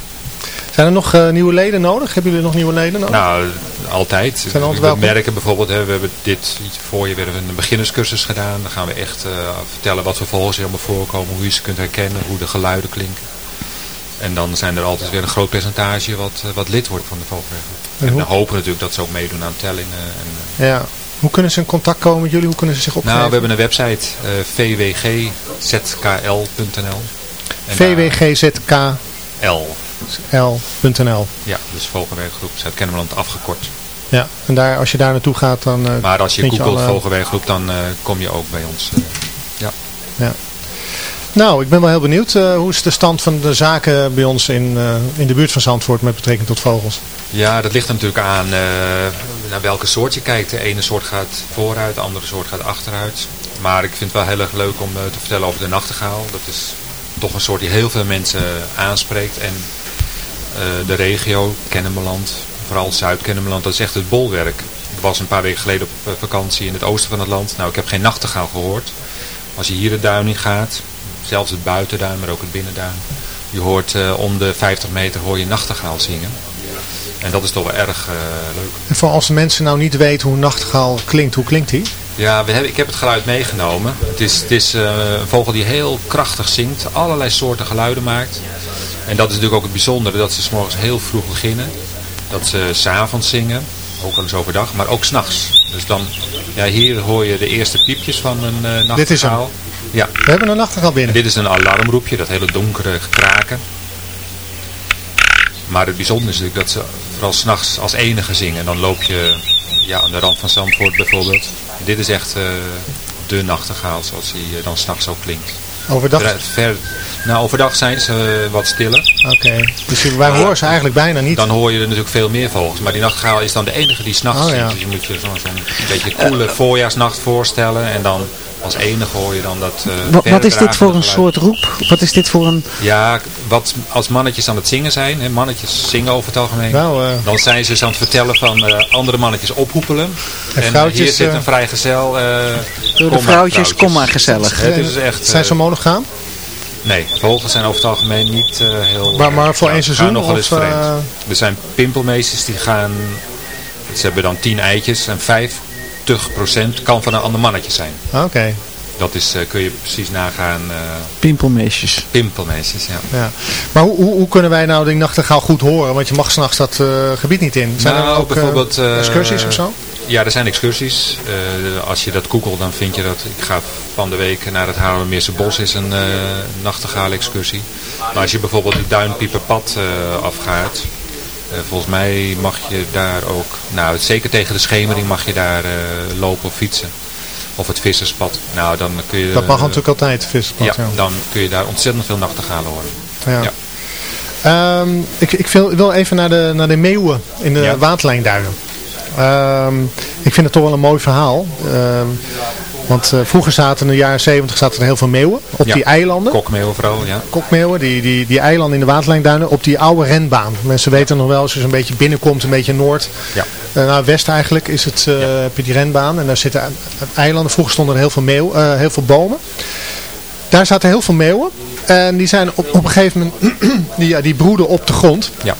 [SPEAKER 6] Zijn er nog eh, nieuwe leden nodig? Hebben jullie nog nieuwe leden nodig?
[SPEAKER 10] Nou, altijd.
[SPEAKER 6] Zijn
[SPEAKER 10] we
[SPEAKER 6] welkom.
[SPEAKER 10] merken bijvoorbeeld, hè, we hebben dit voorjaar weer een beginnerscursus gedaan. Dan gaan we echt eh, vertellen wat voor vogels er allemaal voorkomen, hoe je ze kunt herkennen, hoe de geluiden klinken. En dan zijn er altijd weer een groot percentage wat, eh, wat lid wordt van de vogelregel.
[SPEAKER 6] En
[SPEAKER 10] En we hopen natuurlijk dat ze ook meedoen aan tellingen. En, eh,
[SPEAKER 6] Ja. Hoe kunnen ze in contact komen met jullie? Hoe kunnen ze zich opgeven?
[SPEAKER 10] nou, we hebben een website, eh vwgzkl.nl.
[SPEAKER 6] VWGZKL.nl.
[SPEAKER 10] Ja, dus Vogelwerkgroep Zuid-Kennemerland afgekort.
[SPEAKER 6] Ja, en daar, als je daar naartoe gaat, dan...
[SPEAKER 10] Maar als je googelt
[SPEAKER 6] alle-
[SPEAKER 10] Vogelwerkgroep, dan kom je ook bij ons. ja.
[SPEAKER 6] Ja. Nou, ik ben wel heel benieuwd. eh, hoe is de stand van de zaken bij ons in, eh, in de buurt van Zandvoort met betrekking tot vogels?
[SPEAKER 10] Ja, dat ligt natuurlijk aan eh, naar welke soort je kijkt. De ene soort gaat vooruit, de andere soort gaat achteruit. Maar ik vind het wel heel erg leuk om te vertellen over de nachtegaal. Dat is toch een soort die heel veel mensen aanspreekt. En de regio, Kennemerland, vooral Zuid-Kennemerland, dat is echt het bolwerk. Ik was een paar weken geleden op vakantie in het oosten van het land. Nou, ik heb geen nachtegaal gehoord. Als je hier de duin in gaat, zelfs het buitenduin, maar ook het binnenduin. Je hoort eh, om de 50 meter hoor je nachtegaal zingen. En dat is toch wel erg eh, leuk.
[SPEAKER 6] En voor als de mensen nou niet weten hoe een nachtegaal klinkt, hoe klinkt die?
[SPEAKER 10] Ja, we hebben, ik heb het geluid meegenomen. Het is, het is eh, een vogel die heel krachtig zingt, allerlei soorten geluiden maakt. En dat is natuurlijk ook het bijzondere, dat ze 's morgens heel vroeg beginnen. Dat ze s'avonds zingen, ook wel eens overdag, maar ook s'nachts. Dus dan, ja, hier hoor je de eerste piepjes van een eh nachtegaal.
[SPEAKER 6] Dit is hem.
[SPEAKER 10] Ja.
[SPEAKER 6] We hebben een nachtegaal binnen.
[SPEAKER 10] Dit is een alarmroepje, dat hele donkere kraken. Maar het bijzondere is natuurlijk dat ze vooral s'nachts als enige zingen. En dan loop je ja, aan de rand van Zandvoort bijvoorbeeld. Dit is echt eh, de nachtegaal zoals hij eh, dan s'nachts ook klinkt.
[SPEAKER 6] Overdag?
[SPEAKER 10] Ver, ver- nou, overdag zijn ze eh, wat stiller.
[SPEAKER 6] Oké, dus wij horen ze eigenlijk bijna niet.
[SPEAKER 10] Dan hoor je er natuurlijk veel meer vogels. Maar die nachtegaal is dan de enige die s'nachts
[SPEAKER 6] Oh,
[SPEAKER 10] zingt.
[SPEAKER 6] ja.
[SPEAKER 10] Dus je moet je zo'n zo'n beetje koele voorjaarsnacht voorstellen. En dan als enige hoor je dan dat eh,
[SPEAKER 7] Wat, is dit voor een
[SPEAKER 10] geluid.
[SPEAKER 7] soort roep? Wat is dit voor een...
[SPEAKER 10] Ja, wat als mannetjes aan het zingen zijn, hè, mannetjes zingen over het algemeen,
[SPEAKER 6] Nou,
[SPEAKER 10] dan zijn ze dus aan het vertellen van eh, andere mannetjes ophoepelen.
[SPEAKER 6] En
[SPEAKER 10] hier zit een vrijgezel. eh
[SPEAKER 7] Door de vrouwtjes, kom maar gezellig.
[SPEAKER 10] Het is echt,
[SPEAKER 6] Zijn ze monogaam?
[SPEAKER 10] Nee, vogels zijn over het algemeen niet eh, heel...
[SPEAKER 6] Maar- maar voor één seizoen
[SPEAKER 10] nog wel eens
[SPEAKER 6] of,
[SPEAKER 10] vreemd. Er zijn pimpelmeesters die gaan... Ze hebben dan 10 eitjes en 50% kan van een ander mannetje zijn.
[SPEAKER 6] Oké,
[SPEAKER 10] Dat is, eh, kun je precies nagaan... eh
[SPEAKER 7] Pimpelmeisjes.
[SPEAKER 10] pimpelmeesters, ja.
[SPEAKER 6] ja. Maar hoe, hoe, hoe kunnen wij nou die nachtegaal goed horen? Want je mag s'nachts dat eh, gebied niet in. Zijn
[SPEAKER 10] Nou,
[SPEAKER 6] er ook eh,
[SPEAKER 10] bijvoorbeeld,
[SPEAKER 6] excursies of zo?
[SPEAKER 10] Ja, er zijn excursies. Eh, als je dat googelt, dan vind je dat. Ik ga van de week naar het Haarlemmermeerse Bos, is een uh, nachtegaal excursie. Maar als je bijvoorbeeld het Duinpieperpad uh, afgaat, volgens mij mag je daar ook, nou zeker tegen de schemering mag je daar uh, lopen of fietsen. Of het visserspad. Nou, dan kun je,
[SPEAKER 6] dat mag natuurlijk altijd, het visserspad.
[SPEAKER 10] Ja,
[SPEAKER 6] ja,
[SPEAKER 10] dan kun je daar ontzettend veel nachtegalen horen.
[SPEAKER 6] Ja. ja. Um, ik ik wil, wil, even naar de, naar de meeuwen in de ja. waterlijnduinen. Um, ik vind het toch wel een mooi verhaal. Um, want uh, vroeger zaten in de jaren 70 zaten er heel veel meeuwen op
[SPEAKER 10] ja,
[SPEAKER 6] die eilanden.
[SPEAKER 10] Kokmeeuwen vooral, ja.
[SPEAKER 6] Kokmeeuwen, die, die, die eilanden in de waterlijnduinen op die oude renbaan. Mensen weten nog wel, als je een beetje binnenkomt, een beetje noord.
[SPEAKER 10] Ja.
[SPEAKER 6] Uh, naar west eigenlijk is het, uh, ja. heb je die renbaan. En daar zitten eilanden. Vroeger stonden er heel veel, meeuw, heel veel bomen. Daar zaten heel veel meeuwen. En die zijn op, op een gegeven moment, die, ja, die broeden op de grond.
[SPEAKER 10] Ja.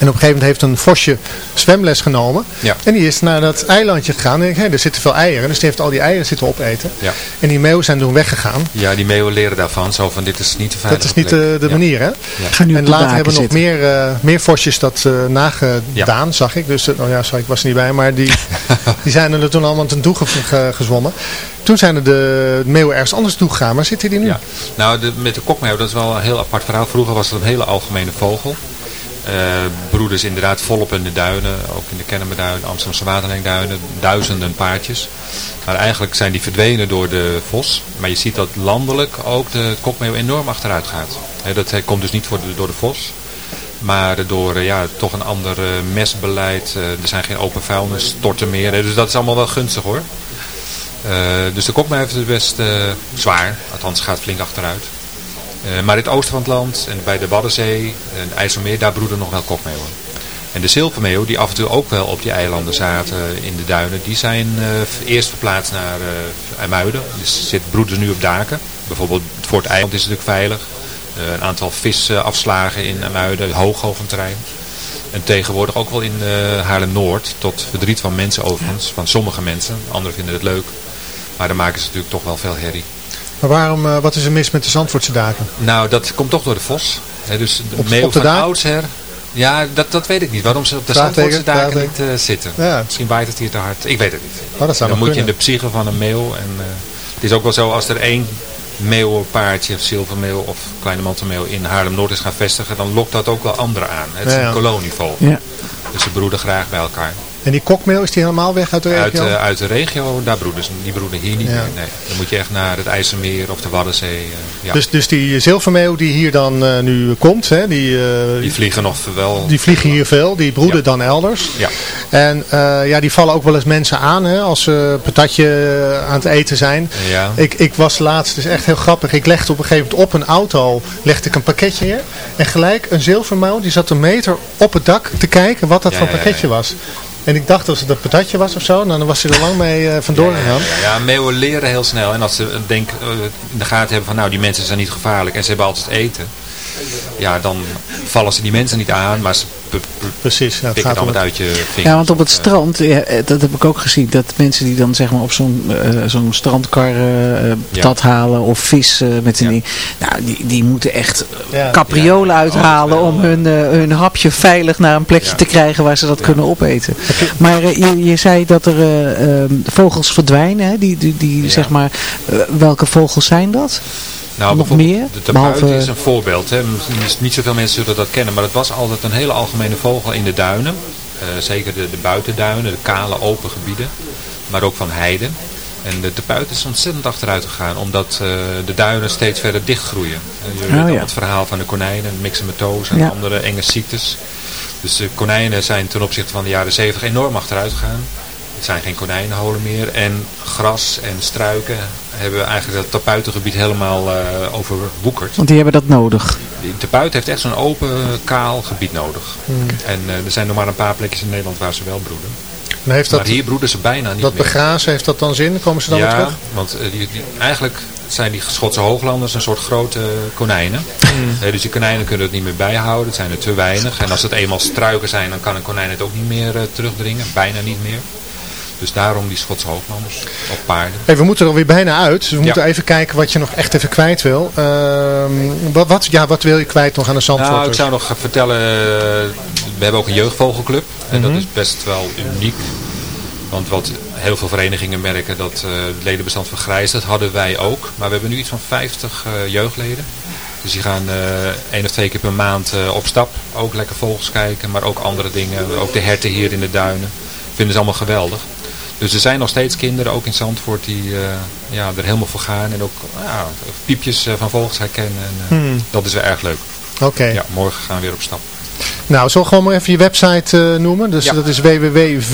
[SPEAKER 6] En op een gegeven moment heeft een vosje zwemles genomen.
[SPEAKER 10] Ja.
[SPEAKER 6] En die is naar dat eilandje gegaan. En ik denk, hé, er zitten veel eieren. Dus die heeft al die eieren zitten opeten.
[SPEAKER 10] Ja.
[SPEAKER 6] En die meeuwen zijn toen weggegaan.
[SPEAKER 10] Ja, die meeuwen leren daarvan. Zo van, dit is niet te veilig.
[SPEAKER 6] Dat is niet de, de
[SPEAKER 10] Ja.
[SPEAKER 6] manier, hè?
[SPEAKER 7] Ga nu
[SPEAKER 6] En
[SPEAKER 7] de
[SPEAKER 6] later hebben nog meer, eh, meer vosjes dat eh, nagedaan, zag ik. Dus, eh, oh ja, sorry, ik was er niet bij. Maar die, die zijn er toen allemaal ten toe ge- ge- gezwommen. Toen zijn er de meeuwen ergens anders toe gegaan. Maar zitten die nu?
[SPEAKER 10] Ja. Nou, de, met de kokmeeuw, dat is wel een heel apart verhaal. Vroeger was het een hele algemene vogel. Eh broeders inderdaad volop in de duinen, ook in de Kennemerduinen, Amsterdamse Waterlijnduinen, duizenden paardjes. Maar eigenlijk zijn die verdwenen door de vos. Maar je ziet dat landelijk ook de kokmeeuw enorm achteruit gaat. Dat komt dus niet door de vos. Maar door eh, ja, toch een ander eh, mestbeleid. eh, er zijn geen open vuilnisstorten meer. dus dat is allemaal wel gunstig hoor. Dus de kokmeeuw heeft het best eh, zwaar. Althans gaat flink achteruit. Eh, maar in het oosten van het land en bij de Waddenzee en het IJsselmeer, daar broeden nog wel kokmeeuwen. En de zilvermeeuw, die af en toe ook wel op die eilanden zaten in de duinen, die zijn eh, eerst verplaatst naar eh IJmuiden. Dus zit, broeden nu op daken. Bijvoorbeeld voor het eiland is het natuurlijk veilig. Een aantal visafslagen in IJmuiden, hoog een terrein. En tegenwoordig ook wel in eh Haarlem-Noord, tot verdriet van mensen overigens, van sommige mensen. Anderen vinden het leuk. Maar dan maken ze natuurlijk toch wel veel herrie.
[SPEAKER 6] Maar waarom, eh, wat is er mis met de Zandvoortse daken?
[SPEAKER 10] Nou, dat komt toch door de vos. Hè, dus de
[SPEAKER 6] Op-
[SPEAKER 10] meeuw
[SPEAKER 6] op de
[SPEAKER 10] van oudsher. Ja, dat, dat weet ik niet. Waarom ze op de Zandvoortse daken niet eh, zitten.
[SPEAKER 6] Ja.
[SPEAKER 10] Misschien waait het hier te hard. Ik weet het niet.
[SPEAKER 6] Oh, dat zou
[SPEAKER 10] Dan moet je in de psyche van een meeuw. En, eh, het is ook wel zo, als er één meeuwenpaardje, of zilvermeeuw of kleine mantelmeeuw in Haarlem-Noord is gaan vestigen, dan lokt dat ook wel anderen aan. Het is
[SPEAKER 6] Ja,
[SPEAKER 10] een kolonievogel.
[SPEAKER 7] Ja.
[SPEAKER 10] Dus ze broeden graag bij elkaar.
[SPEAKER 6] En die kokmeel, is die helemaal weg uit de
[SPEAKER 10] Uit,
[SPEAKER 6] regio?
[SPEAKER 10] eh, uit de regio, daar broeden ze. Die broeden hier niet
[SPEAKER 6] Ja.
[SPEAKER 10] meer. Nee. Dan moet je echt naar het IJsselmeer of de Waddenzee. eh, ja.
[SPEAKER 6] dus, dus die zilvermeeuw die hier dan eh, nu komt, hè, die,
[SPEAKER 10] die vliegen nog wel.
[SPEAKER 6] die vliegen hier veel, die broeden
[SPEAKER 10] Ja.
[SPEAKER 6] dan elders.
[SPEAKER 10] Ja.
[SPEAKER 6] En ja, die vallen ook wel eens mensen aan hè, als ze patatje aan het eten zijn.
[SPEAKER 10] Ja.
[SPEAKER 6] Ik, ik was laatst, dus echt heel grappig, ik legde op een gegeven moment op een auto, legde ik een pakketje neer. En gelijk een zilvermouw, die zat een meter op het dak te kijken wat dat voor pakketje was. En ik dacht dat het een patatje was of zo, nou, dan was hij er lang mee eh, vandoor gegaan.
[SPEAKER 10] Ja, ja, meeuwen leren heel snel. En als ze denk, eh, in de gaten hebben van nou die mensen zijn niet gevaarlijk en ze hebben altijd eten. Ja, dan vallen ze die mensen niet aan, maar ze
[SPEAKER 6] Precies, ja, het
[SPEAKER 10] pikken
[SPEAKER 6] gaat
[SPEAKER 10] dan wat uit je vingers.
[SPEAKER 7] Ja, want op het strand, ja, eh, dat heb ik ook gezien, dat mensen die dan zeg maar op zo'n eh, zo'n strandkar eh,
[SPEAKER 10] Ja.
[SPEAKER 7] patat halen of vis met een ding, nou, die, die moeten echt
[SPEAKER 6] Ja.
[SPEAKER 7] capriolen
[SPEAKER 10] Ja.
[SPEAKER 7] uithalen
[SPEAKER 10] Oh,
[SPEAKER 7] om hun, eh, hun hapje veilig naar een plekje
[SPEAKER 10] Ja.
[SPEAKER 7] te krijgen waar ze dat kunnen opeten. Maar je, je zei dat er eh, eh, vogels verdwijnen, hè? die, die, die
[SPEAKER 10] Ja.
[SPEAKER 7] zeg maar, welke vogels zijn dat?
[SPEAKER 10] Nou,
[SPEAKER 7] Nog
[SPEAKER 10] bijvoorbeeld
[SPEAKER 7] meer?
[SPEAKER 10] De tapuit
[SPEAKER 7] Behalve-
[SPEAKER 10] is een voorbeeld. Hè. Niet zoveel mensen zullen dat kennen, maar het was altijd een hele algemene vogel in de duinen. Eh, zeker de, de buitenduinen, de kale open gebieden, maar ook van heide. En de tapuit is ontzettend achteruit gegaan, omdat eh, de duinen steeds verder dichtgroeien. Uh, je weet
[SPEAKER 7] Oh, ja.
[SPEAKER 10] het verhaal van de konijnen, myxomatose en
[SPEAKER 7] Ja.
[SPEAKER 10] andere enge ziektes. Dus de konijnen zijn ten opzichte van de jaren 70 enorm achteruit gegaan. Er zijn geen konijnenholen meer. En gras en struiken hebben eigenlijk dat tapuitengebied helemaal eh, overwoekerd.
[SPEAKER 7] Want die hebben dat nodig.
[SPEAKER 10] Die tapuit heeft echt zo'n open, kaal gebied nodig. En eh, er zijn nog maar een paar plekjes in Nederland waar ze wel broeden.
[SPEAKER 6] En heeft
[SPEAKER 10] maar
[SPEAKER 6] dat,
[SPEAKER 10] hier broeden ze bijna niet
[SPEAKER 6] dat
[SPEAKER 10] meer.
[SPEAKER 6] begrazen, heeft dat dan zin? Komen ze dan weer
[SPEAKER 10] ja,
[SPEAKER 6] terug?
[SPEAKER 10] want eh, die, die- eigenlijk zijn die Schotse hooglanders een soort grote konijnen. Eh, dus die konijnen kunnen het niet meer bijhouden. Het zijn er te weinig. En als het eenmaal struiken zijn, dan kan een konijn het ook niet meer terugdringen. Bijna niet meer. Dus daarom die Schotse hooglanders op paarden.
[SPEAKER 6] Hey, we moeten er alweer bijna uit. Dus we
[SPEAKER 10] Ja.
[SPEAKER 6] moeten even kijken wat je nog echt even kwijt wil. Ehm, wat, wat, ja, wat wil je kwijt nog aan de Zandvoorters?
[SPEAKER 10] Nou, ik zou nog vertellen, we hebben ook een jeugdvogelclub. En dat
[SPEAKER 6] Mhm.
[SPEAKER 10] is best wel uniek. Want wat heel veel verenigingen merken dat eh, het ledenbestand vergrijst, dat hadden wij ook. Maar we hebben nu iets van 50 eh, jeugdleden. Dus die gaan eh één of twee keer per maand op stap. Ook lekker vogels kijken, maar ook andere dingen. Ook de herten hier in de duinen. Vinden ze allemaal geweldig. Dus er zijn nog steeds kinderen, ook in Zandvoort, die eh, ja, er helemaal voor gaan. En ook ja, piepjes eh, van vogels herkennen. En, eh,
[SPEAKER 6] Hmm.
[SPEAKER 10] Dat is wel erg leuk.
[SPEAKER 6] Oké.
[SPEAKER 10] Ja, morgen gaan we weer op stap.
[SPEAKER 6] Nou, ik gewoon maar even je website eh, noemen? Dus
[SPEAKER 10] Ja.
[SPEAKER 6] dat is www.vwgzkl,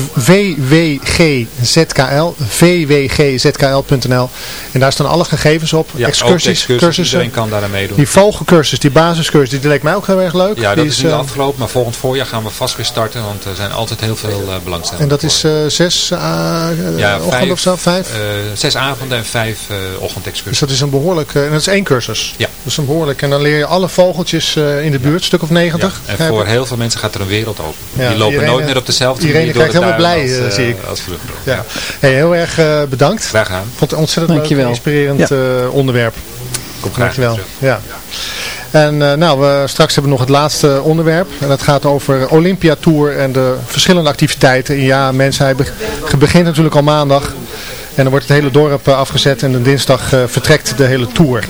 [SPEAKER 6] vwgzkl.nl. En daar staan alle gegevens op.
[SPEAKER 10] Ja,
[SPEAKER 6] excursies,
[SPEAKER 10] excursies,
[SPEAKER 6] cursussen.
[SPEAKER 10] Iedereen kan daar aan meedoen.
[SPEAKER 6] Die vogelcursus, die basiscursus, die leek mij ook heel erg leuk.
[SPEAKER 10] Ja, dat
[SPEAKER 6] Die
[SPEAKER 10] is nu
[SPEAKER 6] eh,
[SPEAKER 10] afgelopen, maar volgend voorjaar gaan we vast weer starten, want er zijn altijd heel veel uh, belangstelling.
[SPEAKER 6] En dat is uh, zes uh,
[SPEAKER 10] ja,
[SPEAKER 6] ochtend of zo? Vijf?
[SPEAKER 10] Uh, zes avonden en vijf uh,
[SPEAKER 6] Dus
[SPEAKER 10] ochtendexcursies.
[SPEAKER 6] dat is een behoorlijk, en dat is één cursus?
[SPEAKER 10] Ja.
[SPEAKER 6] Dat is een behoorlijk, en dan leer je alle vogeltjes in de buurt, stuk of negentig?
[SPEAKER 10] Ja. En voor heel veel mensen gaat er een wereld open.
[SPEAKER 6] Ja,
[SPEAKER 10] die lopen
[SPEAKER 6] Irene-
[SPEAKER 10] nooit meer op dezelfde
[SPEAKER 6] Irene
[SPEAKER 10] manier door
[SPEAKER 6] kijkt
[SPEAKER 10] de
[SPEAKER 6] helemaal blij,
[SPEAKER 10] als,
[SPEAKER 6] eh,
[SPEAKER 10] eh,
[SPEAKER 6] zie ik.
[SPEAKER 10] als vroeger.
[SPEAKER 6] Ja. Hey, heel erg eh, bedankt.
[SPEAKER 10] Graag gedaan.
[SPEAKER 6] Ik vond het ontzettend
[SPEAKER 7] Dankjewel.
[SPEAKER 6] leuk, inspirerend eh, onderwerp.
[SPEAKER 10] Kom graag
[SPEAKER 6] Dankjewel. Ja. En eh, nou, we straks hebben we nog het laatste onderwerp. En dat gaat over Olympia Tour en de verschillende activiteiten. En ja, mensen, hij be- begint natuurlijk al maandag. En dan wordt het hele dorp afgezet en dan dinsdag eh, vertrekt de hele tour.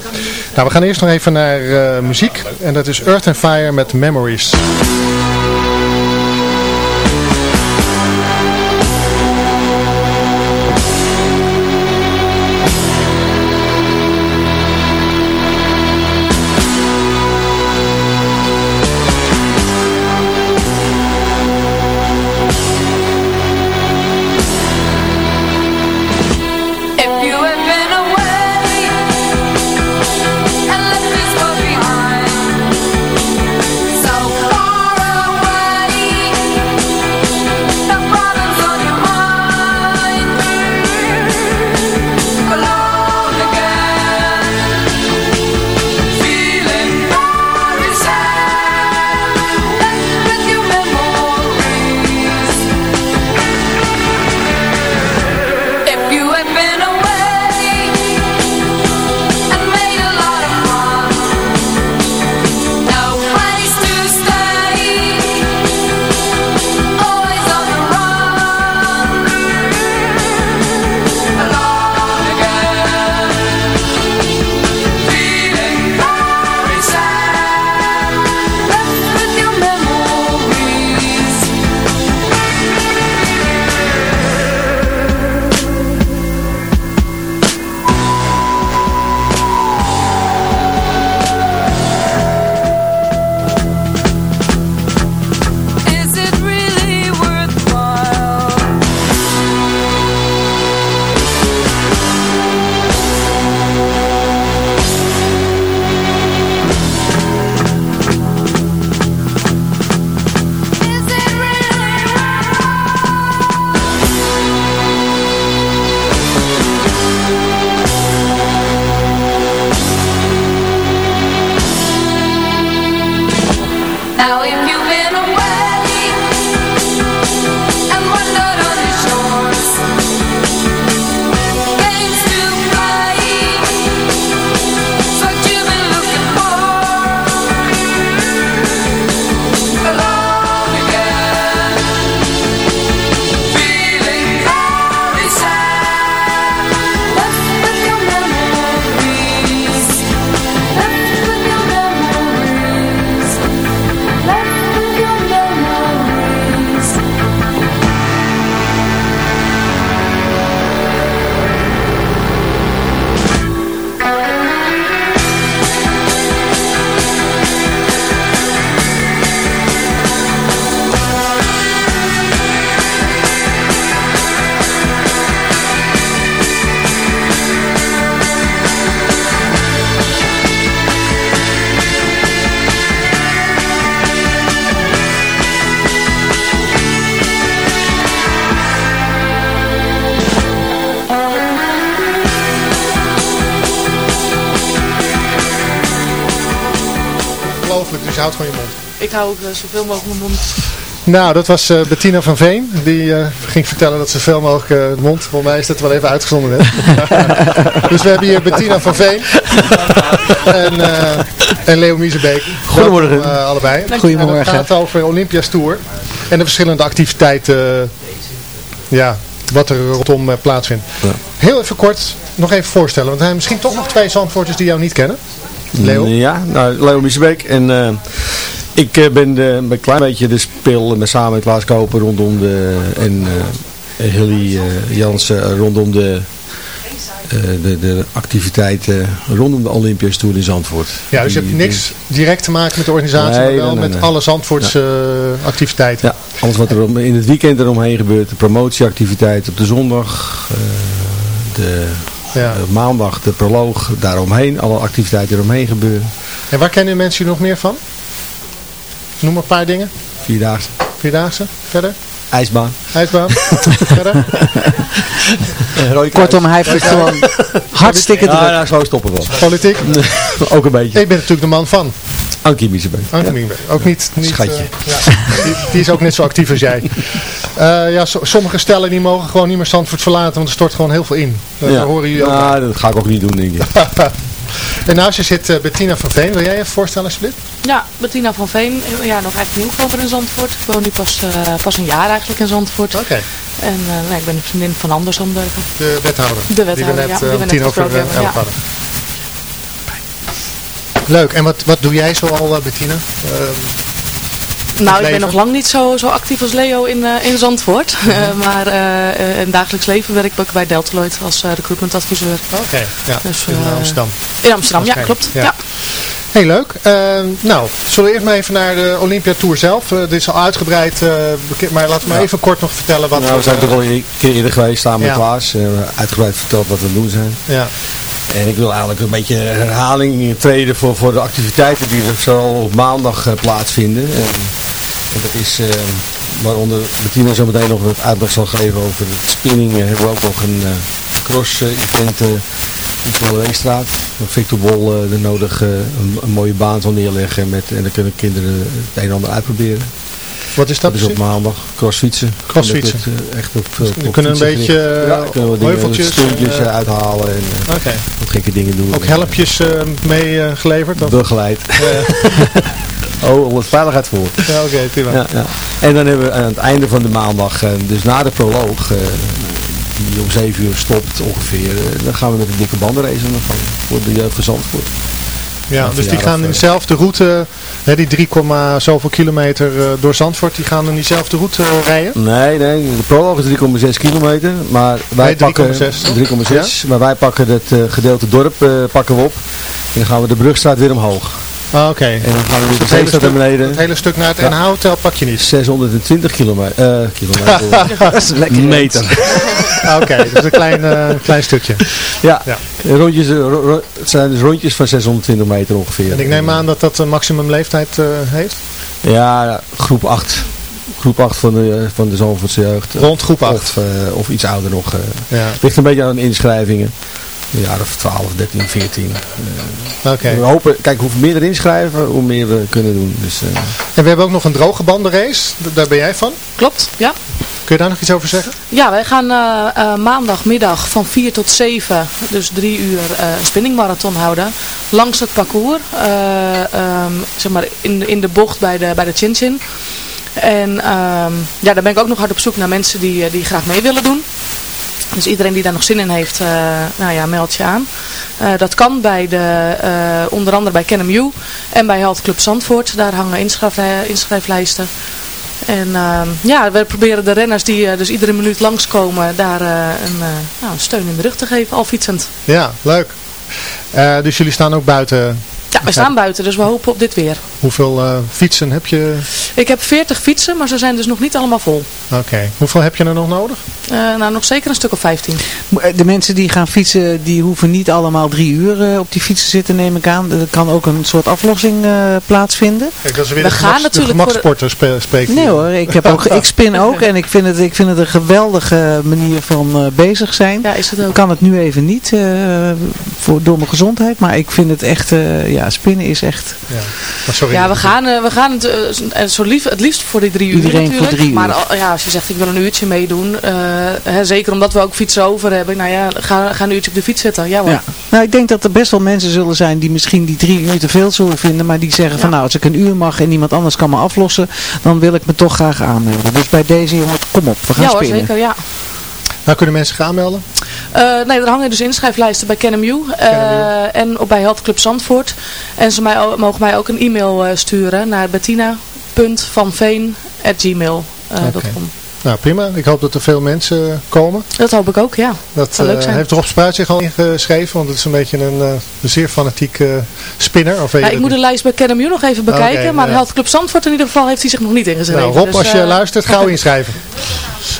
[SPEAKER 6] Nou, we gaan eerst nog even naar eh, muziek. En dat is Earth and Fire met Memories. Je houdt gewoon je mond.
[SPEAKER 11] Ik hou ook eh, zoveel mogelijk mijn mond.
[SPEAKER 6] Nou, dat was eh, Bettina van Veen. Die eh, ging vertellen dat ze zoveel mogelijk eh, de mond. Volgens mij is dat wel even uitgezonden net. dus we hebben hier Bettina van Veen. en, eh en Leo Miezebeek.
[SPEAKER 7] Goedemorgen.
[SPEAKER 6] Welkom, eh, allebei.
[SPEAKER 7] Goedemorgen.
[SPEAKER 6] En het gaat over Olympia's Tour. En de verschillende activiteiten. eh, ja, wat er rondom plaatsvindt. Heel even kort nog even voorstellen. Want er zijn misschien toch nog twee zandvoorters die jou niet kennen. Leo?
[SPEAKER 12] Ja, nou, Leo Miesebeek. En eh, ik eh, ben de, een klein beetje de speel met samen met Klaas Koper rondom de en eh Hilly eh, Jansen eh, rondom de, eh, de, de activiteiten rondom de Olympisch Tour in Zandvoort.
[SPEAKER 6] Ja, dus je hebt niks direct te maken met de organisatie,
[SPEAKER 12] Nee,
[SPEAKER 6] maar wel
[SPEAKER 12] nee, nee,
[SPEAKER 6] met alle Zandvoortse eh, activiteiten.
[SPEAKER 12] Ja, alles wat er om- in het weekend eromheen gebeurt, de promotieactiviteiten op de zondag, eh, de
[SPEAKER 6] Ja.
[SPEAKER 12] eh, maandag de proloog daaromheen, alle activiteiten eromheen gebeuren.
[SPEAKER 6] En waar kennen mensen je nog meer van? Noem maar een paar dingen.
[SPEAKER 12] Vierdaagse.
[SPEAKER 6] Vierdaagse. Verder?
[SPEAKER 12] IJsbaan.
[SPEAKER 6] Ijsbaan. Verder?
[SPEAKER 7] Kortom, hij heeft het gewoon hartstikke
[SPEAKER 12] Ja,
[SPEAKER 7] druk.
[SPEAKER 12] nou, zo stoppen we wel.
[SPEAKER 6] Politiek?
[SPEAKER 12] Ook een beetje.
[SPEAKER 6] Ik ben natuurlijk de man van.
[SPEAKER 12] Ankie Miezebeek.
[SPEAKER 6] Ankie
[SPEAKER 12] Ja.
[SPEAKER 6] Miezebeek. Ook niet... niet
[SPEAKER 12] Schatje.
[SPEAKER 6] eh, ja, die, die is ook net zo actief als jij. Eh, ja, so- sommige stellen die mogen gewoon niet meer Zandvoort verlaten, want er stort gewoon heel veel in. Dat
[SPEAKER 12] Ja.
[SPEAKER 6] horen jullie ook.
[SPEAKER 12] Nou, dat ga ik ook niet doen, denk ik.
[SPEAKER 6] En naast je zit eh, Bettina van Veen. Wil jij je even voorstellen alsjeblieft?
[SPEAKER 11] Ja, Bettina van Veen. Ja, nog eigenlijk nieuwkomer in Zandvoort. Ik woon nu pas, eh, pas een jaar eigenlijk in Zandvoort.
[SPEAKER 6] Oké.
[SPEAKER 11] En eh, nee, ik ben een vriendin van Anders Zandbergen.
[SPEAKER 6] De wethouder.
[SPEAKER 11] De wethouder,
[SPEAKER 6] die we net,
[SPEAKER 11] ja,
[SPEAKER 6] eh,
[SPEAKER 11] die we net
[SPEAKER 6] over eh,
[SPEAKER 11] hebben.
[SPEAKER 6] Leuk. En wat, wat doe jij zoal, eh, Bettina? Eh,
[SPEAKER 11] Nou, ik ben nog lang niet zo, zo actief als Leo in, eh, in Zandvoort. Eh, maar eh, eh, in dagelijks leven werk ik bij Deltaloid als eh, recruitmentadviseur.
[SPEAKER 6] Oké, ja.
[SPEAKER 11] Dus,
[SPEAKER 6] in Amsterdam.
[SPEAKER 11] In Amsterdam, ja, klopt.
[SPEAKER 6] ja.
[SPEAKER 11] Ja.
[SPEAKER 6] Heel leuk. Eh, nou, zullen we eerst maar even naar de Olympia Tour zelf. Dit is al uitgebreid eh, bekend, maar laten we maar
[SPEAKER 12] Ja.
[SPEAKER 6] even kort nog vertellen wat...
[SPEAKER 12] Nou, we zijn toch al een keer eerder geweest samen met. Klaas. Uh, uitgebreid verteld wat we doen zijn.
[SPEAKER 6] Ja.
[SPEAKER 12] En ik wil eigenlijk een beetje herhaling treden voor, voor de activiteiten die er zo op maandag eh, plaatsvinden. En, dat is, eh, waaronder Bettina zo meteen nog wat uitleg zal geven over het spinning. Eh, hebben we ook nog een eh, cross-event in de Zomerreestraat. Waar Victor Bol de nodig een, een mooie baan zal neerleggen. Met, en dan kunnen kinderen het een en ander uitproberen.
[SPEAKER 6] Wat is dat
[SPEAKER 12] Dat is op maandag. Crossfietsen.
[SPEAKER 6] Crossfietsen.
[SPEAKER 12] Eh, echt op,
[SPEAKER 6] Dus
[SPEAKER 12] op
[SPEAKER 6] we kunnen een beetje, eh,
[SPEAKER 12] ja, kunnen
[SPEAKER 6] heuveltjes, eh,
[SPEAKER 12] eh, uithalen en eh, wat gekke dingen doen.
[SPEAKER 6] Ook helpjes eh, mee eh, geleverd? of?
[SPEAKER 12] Begeleid. oh, wat veiligheid voor.
[SPEAKER 6] Ja, oké, prima.
[SPEAKER 12] Ja, ja. En dan hebben we aan het einde van de maandag, eh, dus na de proloog, eh, die om 7 uur stopt ongeveer, eh, dan gaan we met een dikke bandenrace aan de gang voor de jeugd van Zandvoort.
[SPEAKER 6] Ja, dus die gaan in
[SPEAKER 12] eh,
[SPEAKER 6] dezelfde route, hè, die 3, zoveel kilometer eh, door Zandvoort, die gaan in diezelfde route eh, rijden?
[SPEAKER 12] Nee, nee, de proloog is 3,6 kilometer, maar wij
[SPEAKER 6] Nee, 3,6
[SPEAKER 12] pakken
[SPEAKER 6] toch?
[SPEAKER 12] 3,6, maar wij pakken het gedeelte dorp pakken we op en dan gaan we de brugstraat weer omhoog.
[SPEAKER 6] Ah, oké.
[SPEAKER 12] En dan gaan we weer de
[SPEAKER 6] Het hele,
[SPEAKER 12] naar
[SPEAKER 6] stuk,
[SPEAKER 12] beneden.
[SPEAKER 6] het hele stuk naar het
[SPEAKER 12] Ja.
[SPEAKER 6] NH-hotel pak je niet?
[SPEAKER 12] 620 kilometer. eh kilometer.
[SPEAKER 7] Dat is lekker.
[SPEAKER 12] meter.
[SPEAKER 6] Ah, Oké, dat is een klein, eh, klein stukje.
[SPEAKER 12] Ja,
[SPEAKER 6] Ja.
[SPEAKER 12] Rondjes, eh, ro- ro- het zijn dus rondjes van 620 meter ongeveer.
[SPEAKER 6] En ik neem aan dat dat een maximum leeftijd eh, heeft?
[SPEAKER 12] Ja, groep 8. Groep 8 van de, van de Zandvoortse jeugd.
[SPEAKER 6] Rond groep 8.
[SPEAKER 12] Of, of iets ouder nog. eh.
[SPEAKER 6] Ja.
[SPEAKER 12] Ligt een beetje aan de inschrijvingen. Een jaar of 12, 13, 14. Eh,
[SPEAKER 6] Oké.
[SPEAKER 12] We hopen, kijk, hoe meer er inschrijven, hoe meer we kunnen doen. Dus, eh,
[SPEAKER 6] En we hebben ook nog een droge bandenrace, daar ben jij van.
[SPEAKER 11] Klopt, ja.
[SPEAKER 6] Kun je daar nog iets over zeggen?
[SPEAKER 11] Ja, wij gaan eh, eh, maandagmiddag van 4 tot 7, dus drie uur, eh, een spinningmarathon houden. Langs het parcours, eh, ehm, zeg maar in, de- in de bocht bij de, bij de Chin Chin. En ehm, ja, daar ben ik ook nog hard op zoek naar mensen die, die graag mee willen doen. Dus iedereen die daar nog zin in heeft, eh, nou ja, meld je aan. Eh, dat kan bij de, eh, onder andere bij KNMU en bij Health Club Zandvoort. Daar hangen inschrijf, inschrijflijsten. En ehm, ja, we proberen de renners die dus iedere minuut langskomen, daar een, nou, steun in de rug te geven, al fietsend.
[SPEAKER 6] Ja, leuk. Dus jullie staan ook buiten.
[SPEAKER 11] Ja, we staan buiten, dus we hopen op dit weer.
[SPEAKER 6] Hoeveel eh, fietsen heb je?
[SPEAKER 11] Ik heb 40 fietsen, maar ze zijn dus nog niet allemaal vol.
[SPEAKER 6] Oké. Hoeveel heb je er nog nodig?
[SPEAKER 11] Eh, nou, nog zeker een stuk of 15.
[SPEAKER 7] De mensen die gaan fietsen, die hoeven niet allemaal drie uur eh, op die fietsen zitten, neem ik aan. Er kan ook een soort aflossing eh, plaatsvinden.
[SPEAKER 6] Kijk, dat is weer
[SPEAKER 11] We
[SPEAKER 6] de,
[SPEAKER 11] gaan
[SPEAKER 6] gemaks,
[SPEAKER 11] natuurlijk voor de-
[SPEAKER 6] gemaksporter spe- spreekt
[SPEAKER 7] Nee hoor, ik, heb ook, ik spin ook en ik vind het, ik vind het een geweldige manier van eh, bezig zijn.
[SPEAKER 11] Ja, is het
[SPEAKER 7] Ik
[SPEAKER 11] ook.
[SPEAKER 7] kan het nu even niet eh, voor, door mijn gezondheid, maar ik vind het echt, eh, ja, spinnen is echt...
[SPEAKER 6] Ja. Maar sorry.
[SPEAKER 11] Ja, we gaan, eh, we gaan het, eh, zo lief, het liefst voor die drie uur
[SPEAKER 7] Iedereen voor
[SPEAKER 11] natuurlijk.
[SPEAKER 7] drie uur.
[SPEAKER 11] Maar ja, als je zegt ik wil een uurtje meedoen, eh, hè, zeker omdat we ook fietsen over hebben. Nou ja, ga, ga een uurtje op de fiets zitten. Ja hoor.
[SPEAKER 7] Ja. Nou, ik denk dat er best wel mensen zullen zijn die misschien die drie uur te veel zullen vinden, maar die zeggen van nou, als ik een uur mag en niemand anders kan me aflossen, dan wil ik me toch graag aanmelden. Dus bij deze jongen, kom op, we gaan
[SPEAKER 11] Ja hoor,
[SPEAKER 7] spinnen.
[SPEAKER 11] zeker, ja.
[SPEAKER 6] Waar kunnen mensen zich aanmelden?
[SPEAKER 11] Eh, nee, er hangen dus inschrijflijsten bij KNMU eh, en op bij Health Club Zandvoort. En ze mij, mogen mij ook een e-mail eh, sturen naar bettina.vanveen.gmail.com.
[SPEAKER 6] Oké. Nou, prima. Ik hoop dat er veel mensen komen.
[SPEAKER 11] Dat hoop ik ook, ja.
[SPEAKER 6] Dat
[SPEAKER 11] leuk
[SPEAKER 6] eh,
[SPEAKER 11] zijn.
[SPEAKER 6] heeft Rob Spruit zich al ingeschreven, want het is een beetje een, eh, een zeer fanatieke spinner. Of
[SPEAKER 11] Ja, ik moet de lijst bij KNMU nog even bekijken, maar
[SPEAKER 6] ja.
[SPEAKER 11] Health Club Zandvoort in ieder geval heeft hij zich nog niet ingeschreven.
[SPEAKER 6] Nou, Rob,
[SPEAKER 11] Dus,
[SPEAKER 6] als je
[SPEAKER 11] eh,
[SPEAKER 6] luistert, gauw inschrijven.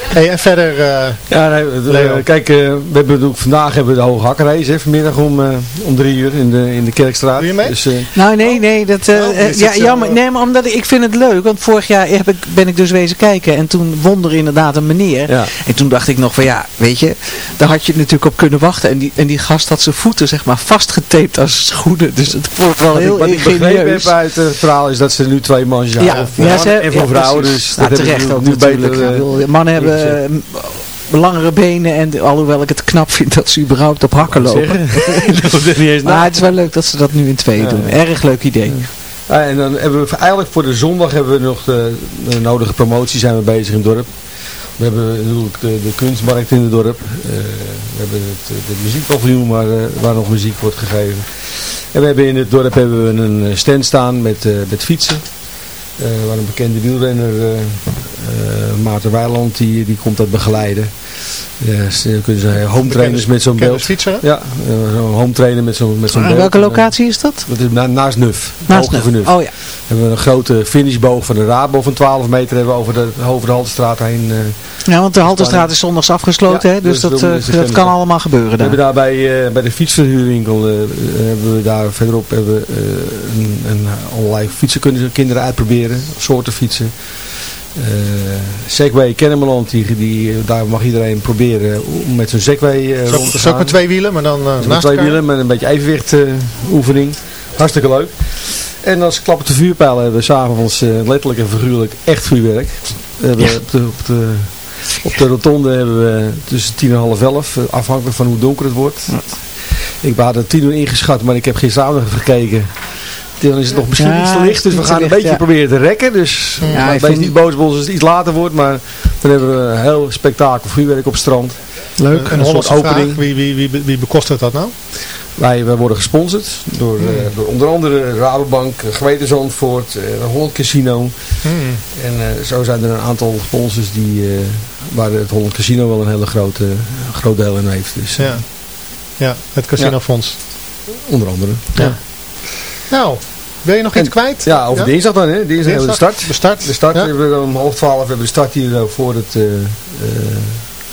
[SPEAKER 6] Hey, en verder, eh,
[SPEAKER 12] Ja, nee, eh,
[SPEAKER 6] Leo.
[SPEAKER 12] kijk, eh, we hebben ook, vandaag hebben we de hoge hakkenrace, hè, vanmiddag om, eh, om drie uur in de, in de Kerkstraat.
[SPEAKER 6] Doe je mee?
[SPEAKER 12] Dus, eh,
[SPEAKER 7] Nou, nee, nee, dat, eh,
[SPEAKER 6] Oh,
[SPEAKER 7] eh,
[SPEAKER 6] is
[SPEAKER 7] ja, jammer.
[SPEAKER 6] eh?
[SPEAKER 7] Nee, maar omdat ik, ik vind het leuk, want vorig jaar heb ik, ben ik dus wezen kijken en toen won er inderdaad een meneer.
[SPEAKER 12] Ja.
[SPEAKER 7] En toen dacht ik nog van ja, weet je, daar had je natuurlijk op kunnen wachten. En die, en die gast had zijn voeten zeg maar vastgetaped als schoenen, dus het wordt wel
[SPEAKER 12] wat ik,
[SPEAKER 7] heel
[SPEAKER 12] wat ik begrepen
[SPEAKER 7] ingenieus.
[SPEAKER 12] heb uit het verhaal is dat ze nu twee mannen zijn.
[SPEAKER 7] Ja,
[SPEAKER 12] voor
[SPEAKER 7] ja, ze-
[SPEAKER 12] en voor
[SPEAKER 7] ja,
[SPEAKER 12] vrouwen. Dus
[SPEAKER 7] Nou,
[SPEAKER 12] dat hebben
[SPEAKER 7] terecht ook
[SPEAKER 12] nu
[SPEAKER 7] natuurlijk.
[SPEAKER 12] beter, eh,
[SPEAKER 7] mannen hebben eh, langere benen en alhoewel ik het knap vind dat ze überhaupt op hakken lopen. Maar het is wel leuk dat ze dat nu in tweeën
[SPEAKER 12] Ja,
[SPEAKER 7] doen. Erg leuk idee.
[SPEAKER 12] Ja, en dan hebben we eigenlijk voor de zondag hebben we nog de, de nodige promotie zijn we bezig in het dorp. We hebben natuurlijk de, kunstmarkt in het dorp. Eh, we hebben het, muziekpaviljoen waar, eh, waar nog muziek wordt gegeven. En we hebben in het dorp hebben we een eh, stand staan met, met fietsen. Waar een bekende wielrenner, Maarten Weiland, die, die komt dat begeleiden. Ja, kunnen ze home trainers met zo'n beeld.
[SPEAKER 6] fietser?
[SPEAKER 12] Ja, eh, zo'n home trainer met zo'n met zo'n beeld.
[SPEAKER 7] welke locatie is dat?
[SPEAKER 12] Dat is na- naast Nuf.
[SPEAKER 7] Naast Nuf.
[SPEAKER 12] Nuf.
[SPEAKER 7] Oh ja.
[SPEAKER 12] Hebben we een grote finishboog van de Rabo van 12 meter hebben we over de, over de Haltestraat heen. eh.
[SPEAKER 7] Ja, want de Halterstraat is zondags afgesloten,
[SPEAKER 12] Ja,
[SPEAKER 7] hè? dus
[SPEAKER 12] dus
[SPEAKER 7] dat,
[SPEAKER 12] dan
[SPEAKER 7] eh, dat kan allemaal gebeuren
[SPEAKER 12] We
[SPEAKER 7] daar.
[SPEAKER 12] hebben daar bij, eh, bij de fietsverhuurwinkel, eh, eh, hebben we daar verderop hebben we, eh, een, een, allerlei fietsen kunnen kinderen uitproberen, soorten fietsen. Eh Segway Kennemerland, die, die, daar mag iedereen proberen om met zo'n Segway
[SPEAKER 6] Zo-
[SPEAKER 12] rond te gaan.
[SPEAKER 6] ook met twee wielen, maar dan eh,
[SPEAKER 12] Met
[SPEAKER 6] naast
[SPEAKER 12] twee
[SPEAKER 6] elkaar.
[SPEAKER 12] wielen met een beetje evenwicht oefening. Hartstikke leuk. En als klap op de vuurpijl hebben we s'avonds letterlijk en figuurlijk echt vuurwerk. We op, de, op, de, op de rotonde hebben we tussen tien en half elf, afhankelijk van hoe donker het wordt. Ik had het tien uur ingeschat, maar ik heb gisteravond even gekeken. Dan is het nog misschien
[SPEAKER 7] Ja,
[SPEAKER 12] iets te licht, dus we gaan een
[SPEAKER 7] licht,
[SPEAKER 12] beetje
[SPEAKER 7] ja.
[SPEAKER 12] proberen te rekken. Dus
[SPEAKER 7] Ja,
[SPEAKER 12] wees
[SPEAKER 7] vond-
[SPEAKER 12] niet boos op ons als het iets later wordt, maar dan hebben we een heel spektakel vuurwerk op het strand.
[SPEAKER 7] Leuk.
[SPEAKER 6] Een
[SPEAKER 12] Een soort
[SPEAKER 6] Hollandse vraag.
[SPEAKER 12] opening.
[SPEAKER 6] Wie, wie, wie, wie bekostigt dat nou?
[SPEAKER 12] Wij, wij worden gesponsord door,
[SPEAKER 6] Hmm.
[SPEAKER 12] eh, door onder andere Rabobank, eh, Geweten Zandvoort, eh, Holland Casino.
[SPEAKER 6] Hmm.
[SPEAKER 12] En eh, zo zijn er een aantal sponsors die, eh, waar het Holland Casino wel een hele grote, groot deel in heeft. Dus,
[SPEAKER 6] Ja. Ja, het casinofonds.
[SPEAKER 12] Onder andere.
[SPEAKER 6] Ja. Nou, wil je nog iets kwijt?
[SPEAKER 12] Ja, over dinsdag dan. Hè? Dinsdag, hebben we de start.
[SPEAKER 6] De start.
[SPEAKER 12] De start
[SPEAKER 6] Ja.
[SPEAKER 12] hebben we om half twaalf hebben we de start hier eh, voor het, eh, eh,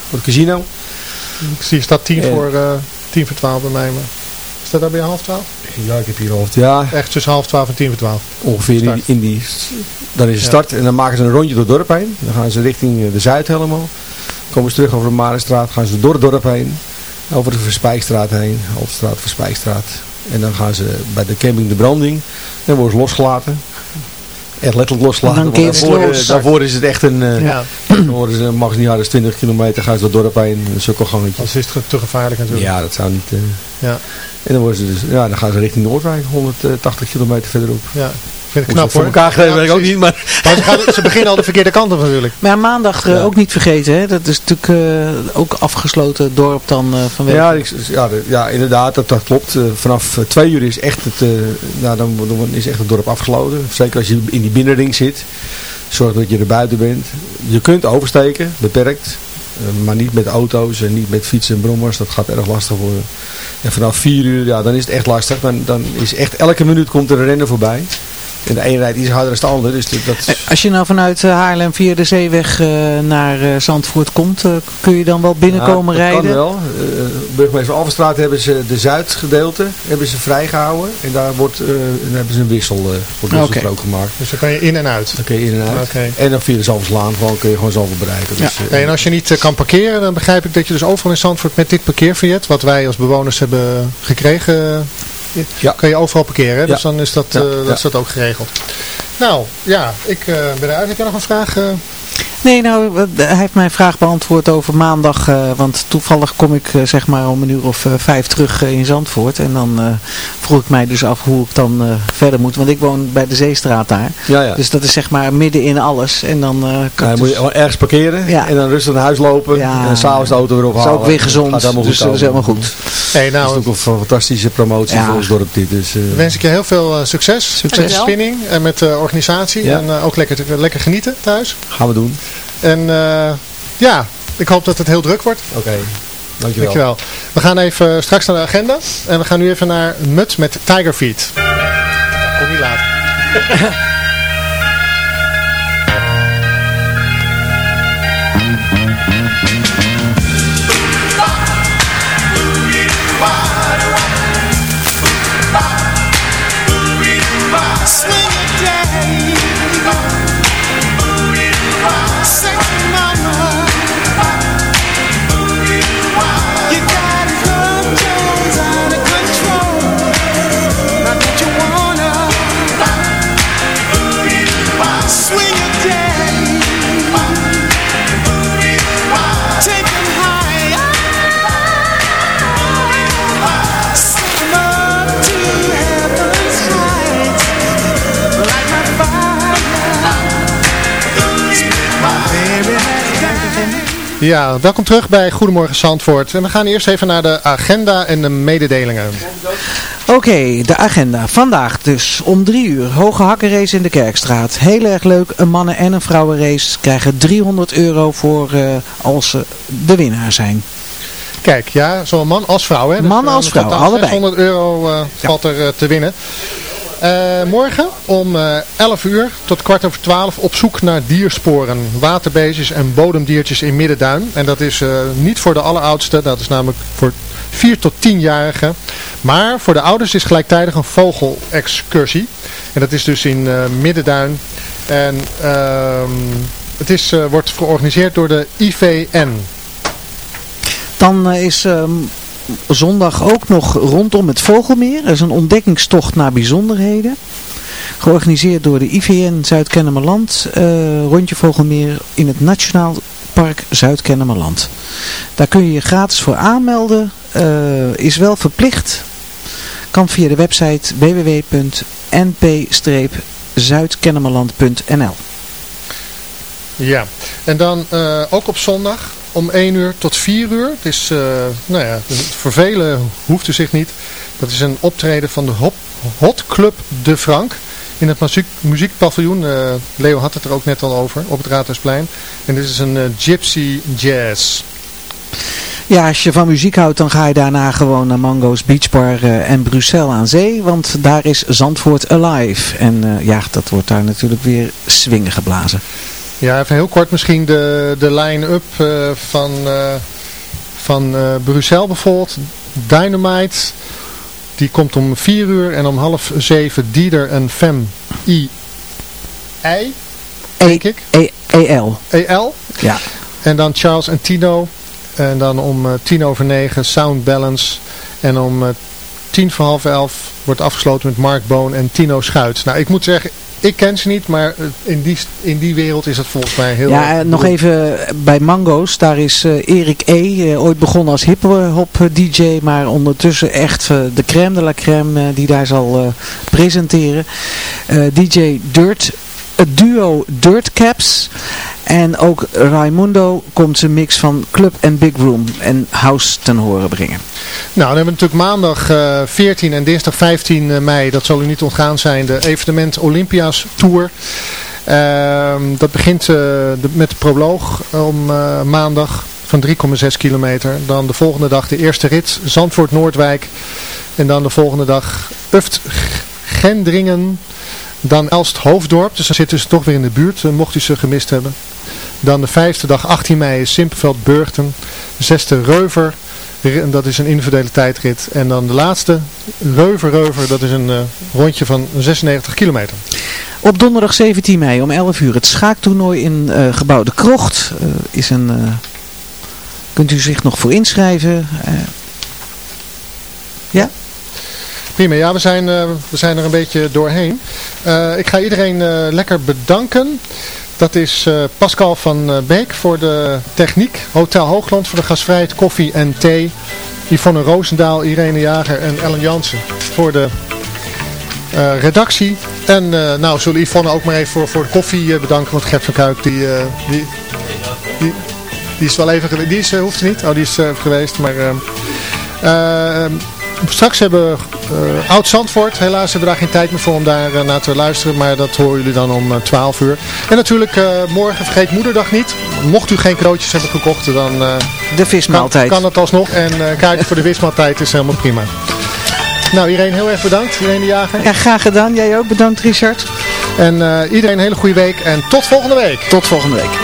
[SPEAKER 12] voor het casino.
[SPEAKER 6] Ik zie staat tien
[SPEAKER 12] En-
[SPEAKER 6] voor, eh tien voor twaalf bij mij. Maar is dat daar bij half twaalf?
[SPEAKER 12] Ja, ik heb hier half. Ja,
[SPEAKER 6] Echt tussen half twaalf en tien voor twaalf.
[SPEAKER 12] ongeveer in, die. Dan is de start en dan maken ze een rondje door het dorp heen. Dan gaan ze richting eh, de Zuid helemaal. Komen ze terug over de Marenstraat, gaan ze door het dorp heen. Over de Verspijkstraat heen, Halfstraat, Verspijkstraat. En dan gaan ze bij de camping De Branding. Dan worden ze losgelaten. Echt letterlijk losgelaten.
[SPEAKER 7] En dan
[SPEAKER 12] want
[SPEAKER 7] kun je
[SPEAKER 12] daarvoor,
[SPEAKER 7] los.
[SPEAKER 12] eh, daarvoor is het echt een... eh,
[SPEAKER 6] Ja.
[SPEAKER 12] Dan worden ze, mag ze niet harder dan 20 kilometer, gaan ze door het dorp heen. Een sukkelgangetje.
[SPEAKER 6] Anders is het te gevaarlijk natuurlijk.
[SPEAKER 12] Ja, dat zou niet... eh,
[SPEAKER 6] Ja.
[SPEAKER 12] En dan, worden ze dus, ja, dan gaan ze richting Noordwijk, 180 kilometer verderop.
[SPEAKER 6] Ja. Ik vind knap
[SPEAKER 12] voor elkaar geven,
[SPEAKER 6] Ja,
[SPEAKER 12] weet ik ook niet, maar...
[SPEAKER 6] Maar ze, gaan- ze beginnen al de verkeerde kant op natuurlijk.
[SPEAKER 7] Maar ja, maandag eh,
[SPEAKER 12] Ja.
[SPEAKER 7] ook niet vergeten, hè? Dat is natuurlijk eh, ook afgesloten dorp dan eh vanwege...
[SPEAKER 12] Ja, ik, ja, de- ja, inderdaad, dat, dat klopt. Vanaf twee uur is echt het, eh, nou, dan, dan is echt het dorp afgesloten. Zeker als je in die binnenring zit. Zorg dat je er buiten bent. Je kunt oversteken, beperkt. maar niet met auto's en niet met fietsen en brommers. Dat gaat erg lastig worden. En vanaf vier uur, ja, dan is het echt lastig. Dan, dan is echt elke minuut komt er een renner voorbij. En de een rijdt iets harder dan de ander. Dus dat, dat,
[SPEAKER 7] Als je nou vanuit eh, Haarlem via de zeeweg eh, naar eh, Zandvoort komt, eh, kun je dan wel binnenkomen
[SPEAKER 12] Ja, dat
[SPEAKER 7] rijden?
[SPEAKER 12] kan wel. Eh, burgemeester Alverstraat hebben ze de Zuidgedeelte hebben ze vrijgehouden. En daar wordt, eh, dan hebben ze een wissel, eh wordt
[SPEAKER 7] Oké.
[SPEAKER 12] wisselstrook gemaakt.
[SPEAKER 6] Dus dan kan je in en uit.
[SPEAKER 12] Dan kun je in en uit.
[SPEAKER 6] Oké.
[SPEAKER 12] En dan via de Zalverslaan gewoon, kun je gewoon zoveel bereiken. Dus, eh,
[SPEAKER 6] Hey, en als je niet eh, kan parkeren, dan begrijp ik dat je dus overal in Zandvoort met dit parkeervignet, wat wij als bewoners hebben gekregen, eh,
[SPEAKER 12] Ja.
[SPEAKER 6] kan je overal parkeren. Dus dan is dat, eh, dat is dat ook geregeld. Nou, ja, ik eh, ben eruit. Heb jij nog een vraag?
[SPEAKER 7] Nee, nou, hij heeft mijn vraag beantwoord over maandag. eh, want toevallig kom ik eh, zeg maar om een uur of eh, vijf terug in Zandvoort. En dan eh, vroeg ik mij dus af hoe ik dan eh, verder moet. Want ik woon bij de Zeestraat daar.
[SPEAKER 12] ja, ja.
[SPEAKER 7] Dus dat is zeg maar midden in alles. En dan eh, kan
[SPEAKER 12] Nou, moet je
[SPEAKER 7] dus-
[SPEAKER 12] gewoon ergens parkeren
[SPEAKER 7] Ja.
[SPEAKER 12] en dan rustig naar huis lopen
[SPEAKER 7] Ja.
[SPEAKER 12] en s'avonds de auto weer
[SPEAKER 7] dat is
[SPEAKER 12] ophalen.
[SPEAKER 7] ook weer gezond.
[SPEAKER 12] helemaal
[SPEAKER 7] Dus
[SPEAKER 12] goed
[SPEAKER 7] dat is helemaal goed.
[SPEAKER 6] Hey,
[SPEAKER 12] Dat is
[SPEAKER 6] nou,
[SPEAKER 12] ook een fantastische promotie
[SPEAKER 7] Ja.
[SPEAKER 12] voor ons dorp dit. Dus, eh,
[SPEAKER 6] dan wens ik je heel veel eh, succes, met de spinning en met de organisatie.
[SPEAKER 12] Ja.
[SPEAKER 6] En ook lekker, lekker genieten thuis.
[SPEAKER 12] gaan we doen.
[SPEAKER 6] En eh, ja, ik hoop dat het heel druk wordt.
[SPEAKER 12] Oké, dankjewel.
[SPEAKER 6] Dankjewel. We gaan even straks naar de agenda. En we gaan nu even naar Mut met Tiger Feet. Kom niet laat. Ja, welkom terug bij Goedemorgen Zandvoort. En we gaan eerst even naar de agenda en de mededelingen.
[SPEAKER 7] Oké, de agenda. Vandaag dus om drie uur. Hoge hakkenrace in de Kerkstraat. Heel erg leuk. Een mannen- en een vrouwenrace krijgen 300 euro voor eh, als ze de winnaar zijn.
[SPEAKER 6] Kijk, ja, zowel man als vrouw. Hè? Dus,
[SPEAKER 7] Man
[SPEAKER 6] eh,
[SPEAKER 7] als vrouw, allebei.
[SPEAKER 6] 600 euro eh, valt er te winnen. Eh, morgen om eh 11 uur tot kwart over 12 op zoek naar diersporen, waterbeestjes en bodemdiertjes in Middenduin. En dat is eh, niet voor de alleroudste, dat is namelijk voor 4 tot 10-jarigen. Maar voor de ouders is gelijktijdig een vogelexcursie. En dat is dus in eh, Middenduin. En ehm, het is, eh, wordt georganiseerd door de IVN.
[SPEAKER 7] Dan eh, is ehm, zondag ook nog rondom het Vogelmeer. Er is een ontdekkingstocht naar bijzonderheden. Georganiseerd door de IVN Zuid-Kennemerland. eh, rondje Vogelmeer in het Nationaal Park Zuid-Kennemerland. Daar kun je je gratis voor aanmelden. eh, is wel verplicht. Kan via de website www.np-zuidkennemerland.nl
[SPEAKER 6] Ja, en dan eh, ook op zondag om 1 uur tot 4 uur. Het is, eh, nou ja, voor velen hoeft u zich niet. Dat is een optreden van de Hot Club de Frank. In het muziek, muziekpaviljoen, eh, Leo had het er ook net al over, op het Raadhuisplein. En dit is een eh, gypsy jazz.
[SPEAKER 7] Ja, als je van muziek houdt, dan ga je daarna gewoon naar Mango's Beach Bar en Bruxelles aan zee. Want daar is Zandvoort Alive. En ja, dat wordt daar natuurlijk weer swingen geblazen.
[SPEAKER 6] Ja, even heel kort misschien de, de line-up eh, van, eh, van eh, Bruxelles bijvoorbeeld. Dynamite, die komt om 4 uur en om half 7 Dieder en Fem I. I, denk ik.
[SPEAKER 7] E EL.
[SPEAKER 6] EL.
[SPEAKER 7] Ja.
[SPEAKER 6] En dan Charles en Tino. En dan om tien over negen Sound Balance. En om tien voor half elf wordt afgesloten met Mark Boon en Tino Schuit. Nou, ik moet zeggen, ik ken ze niet, maar eh, in die, in die wereld is het volgens mij heel...
[SPEAKER 7] Ja, eh, nog even bij Mango's. Daar is eh, Erik E. eh, ooit begonnen als hip-hop eh, DJ. Maar ondertussen echt eh, de crème de la crème eh, die daar zal eh, presenteren. Eh, DJ Dirt. Het duo Dirt Caps. En ook Raimundo komt zijn mix van club en big room en house ten horen brengen.
[SPEAKER 6] Nou, dan hebben we natuurlijk maandag eh 14 en dinsdag 15 mei, dat zal u niet ontgaan zijn, de evenement Olympia's Tour. Ehm, dat begint eh, met de proloog om eh, maandag van 3,6 kilometer. Dan de volgende dag de eerste rit Zandvoort-Noordwijk. En dan de volgende dag Uft Gendringen. Dan Elst Hoofddorp, dus dan zitten ze toch weer in de buurt, eh, mocht u ze gemist hebben. Dan de vijfde dag 18 mei is Simpelveld Burgten. De zesde Reuver, dat is een individuele tijdrit. En dan de laatste Reuver Reuver, dat is een eh, rondje van 96 kilometer.
[SPEAKER 7] Op donderdag 17 mei om 11 uur het schaaktoernooi in eh gebouw De Krocht. eh, is een, kunt u zich nog voor inschrijven.
[SPEAKER 6] Prima, ja, we zijn, eh, we zijn er een beetje doorheen. Eh, ik ga iedereen eh, lekker bedanken. Dat is Pascal van Beek voor de techniek. Hotel Hoogland voor de gasvrijheid, koffie en thee. Yvonne Roosendaal, Irene Jager en Ellen Jansen voor de redactie. En nou, zullen Yvonne ook maar even voor, voor de koffie bedanken. Want Gert van Kuik, die, die, die, die is wel even geweest. Die is, hoeft niet. Oh, die is geweest. Maar... eh, eh, Straks hebben uh, Oud Zandvoort, helaas hebben we daar geen tijd meer voor om daar uh, naar te luisteren, maar dat horen jullie dan om uh, 12 uur. En natuurlijk morgen vergeet Moederdag niet. Mocht u geen krootjes hebben gekocht, dan
[SPEAKER 7] de vismaaltijd.
[SPEAKER 6] Kan, kan het alsnog en kaartje voor de vismaaltijd is helemaal prima. Nou Irene, heel erg bedankt. Irene de Jager.
[SPEAKER 7] Ja, graag gedaan. Jij ook bedankt Richard.
[SPEAKER 6] En iedereen een hele goede week en tot volgende week.
[SPEAKER 7] Tot volgende week.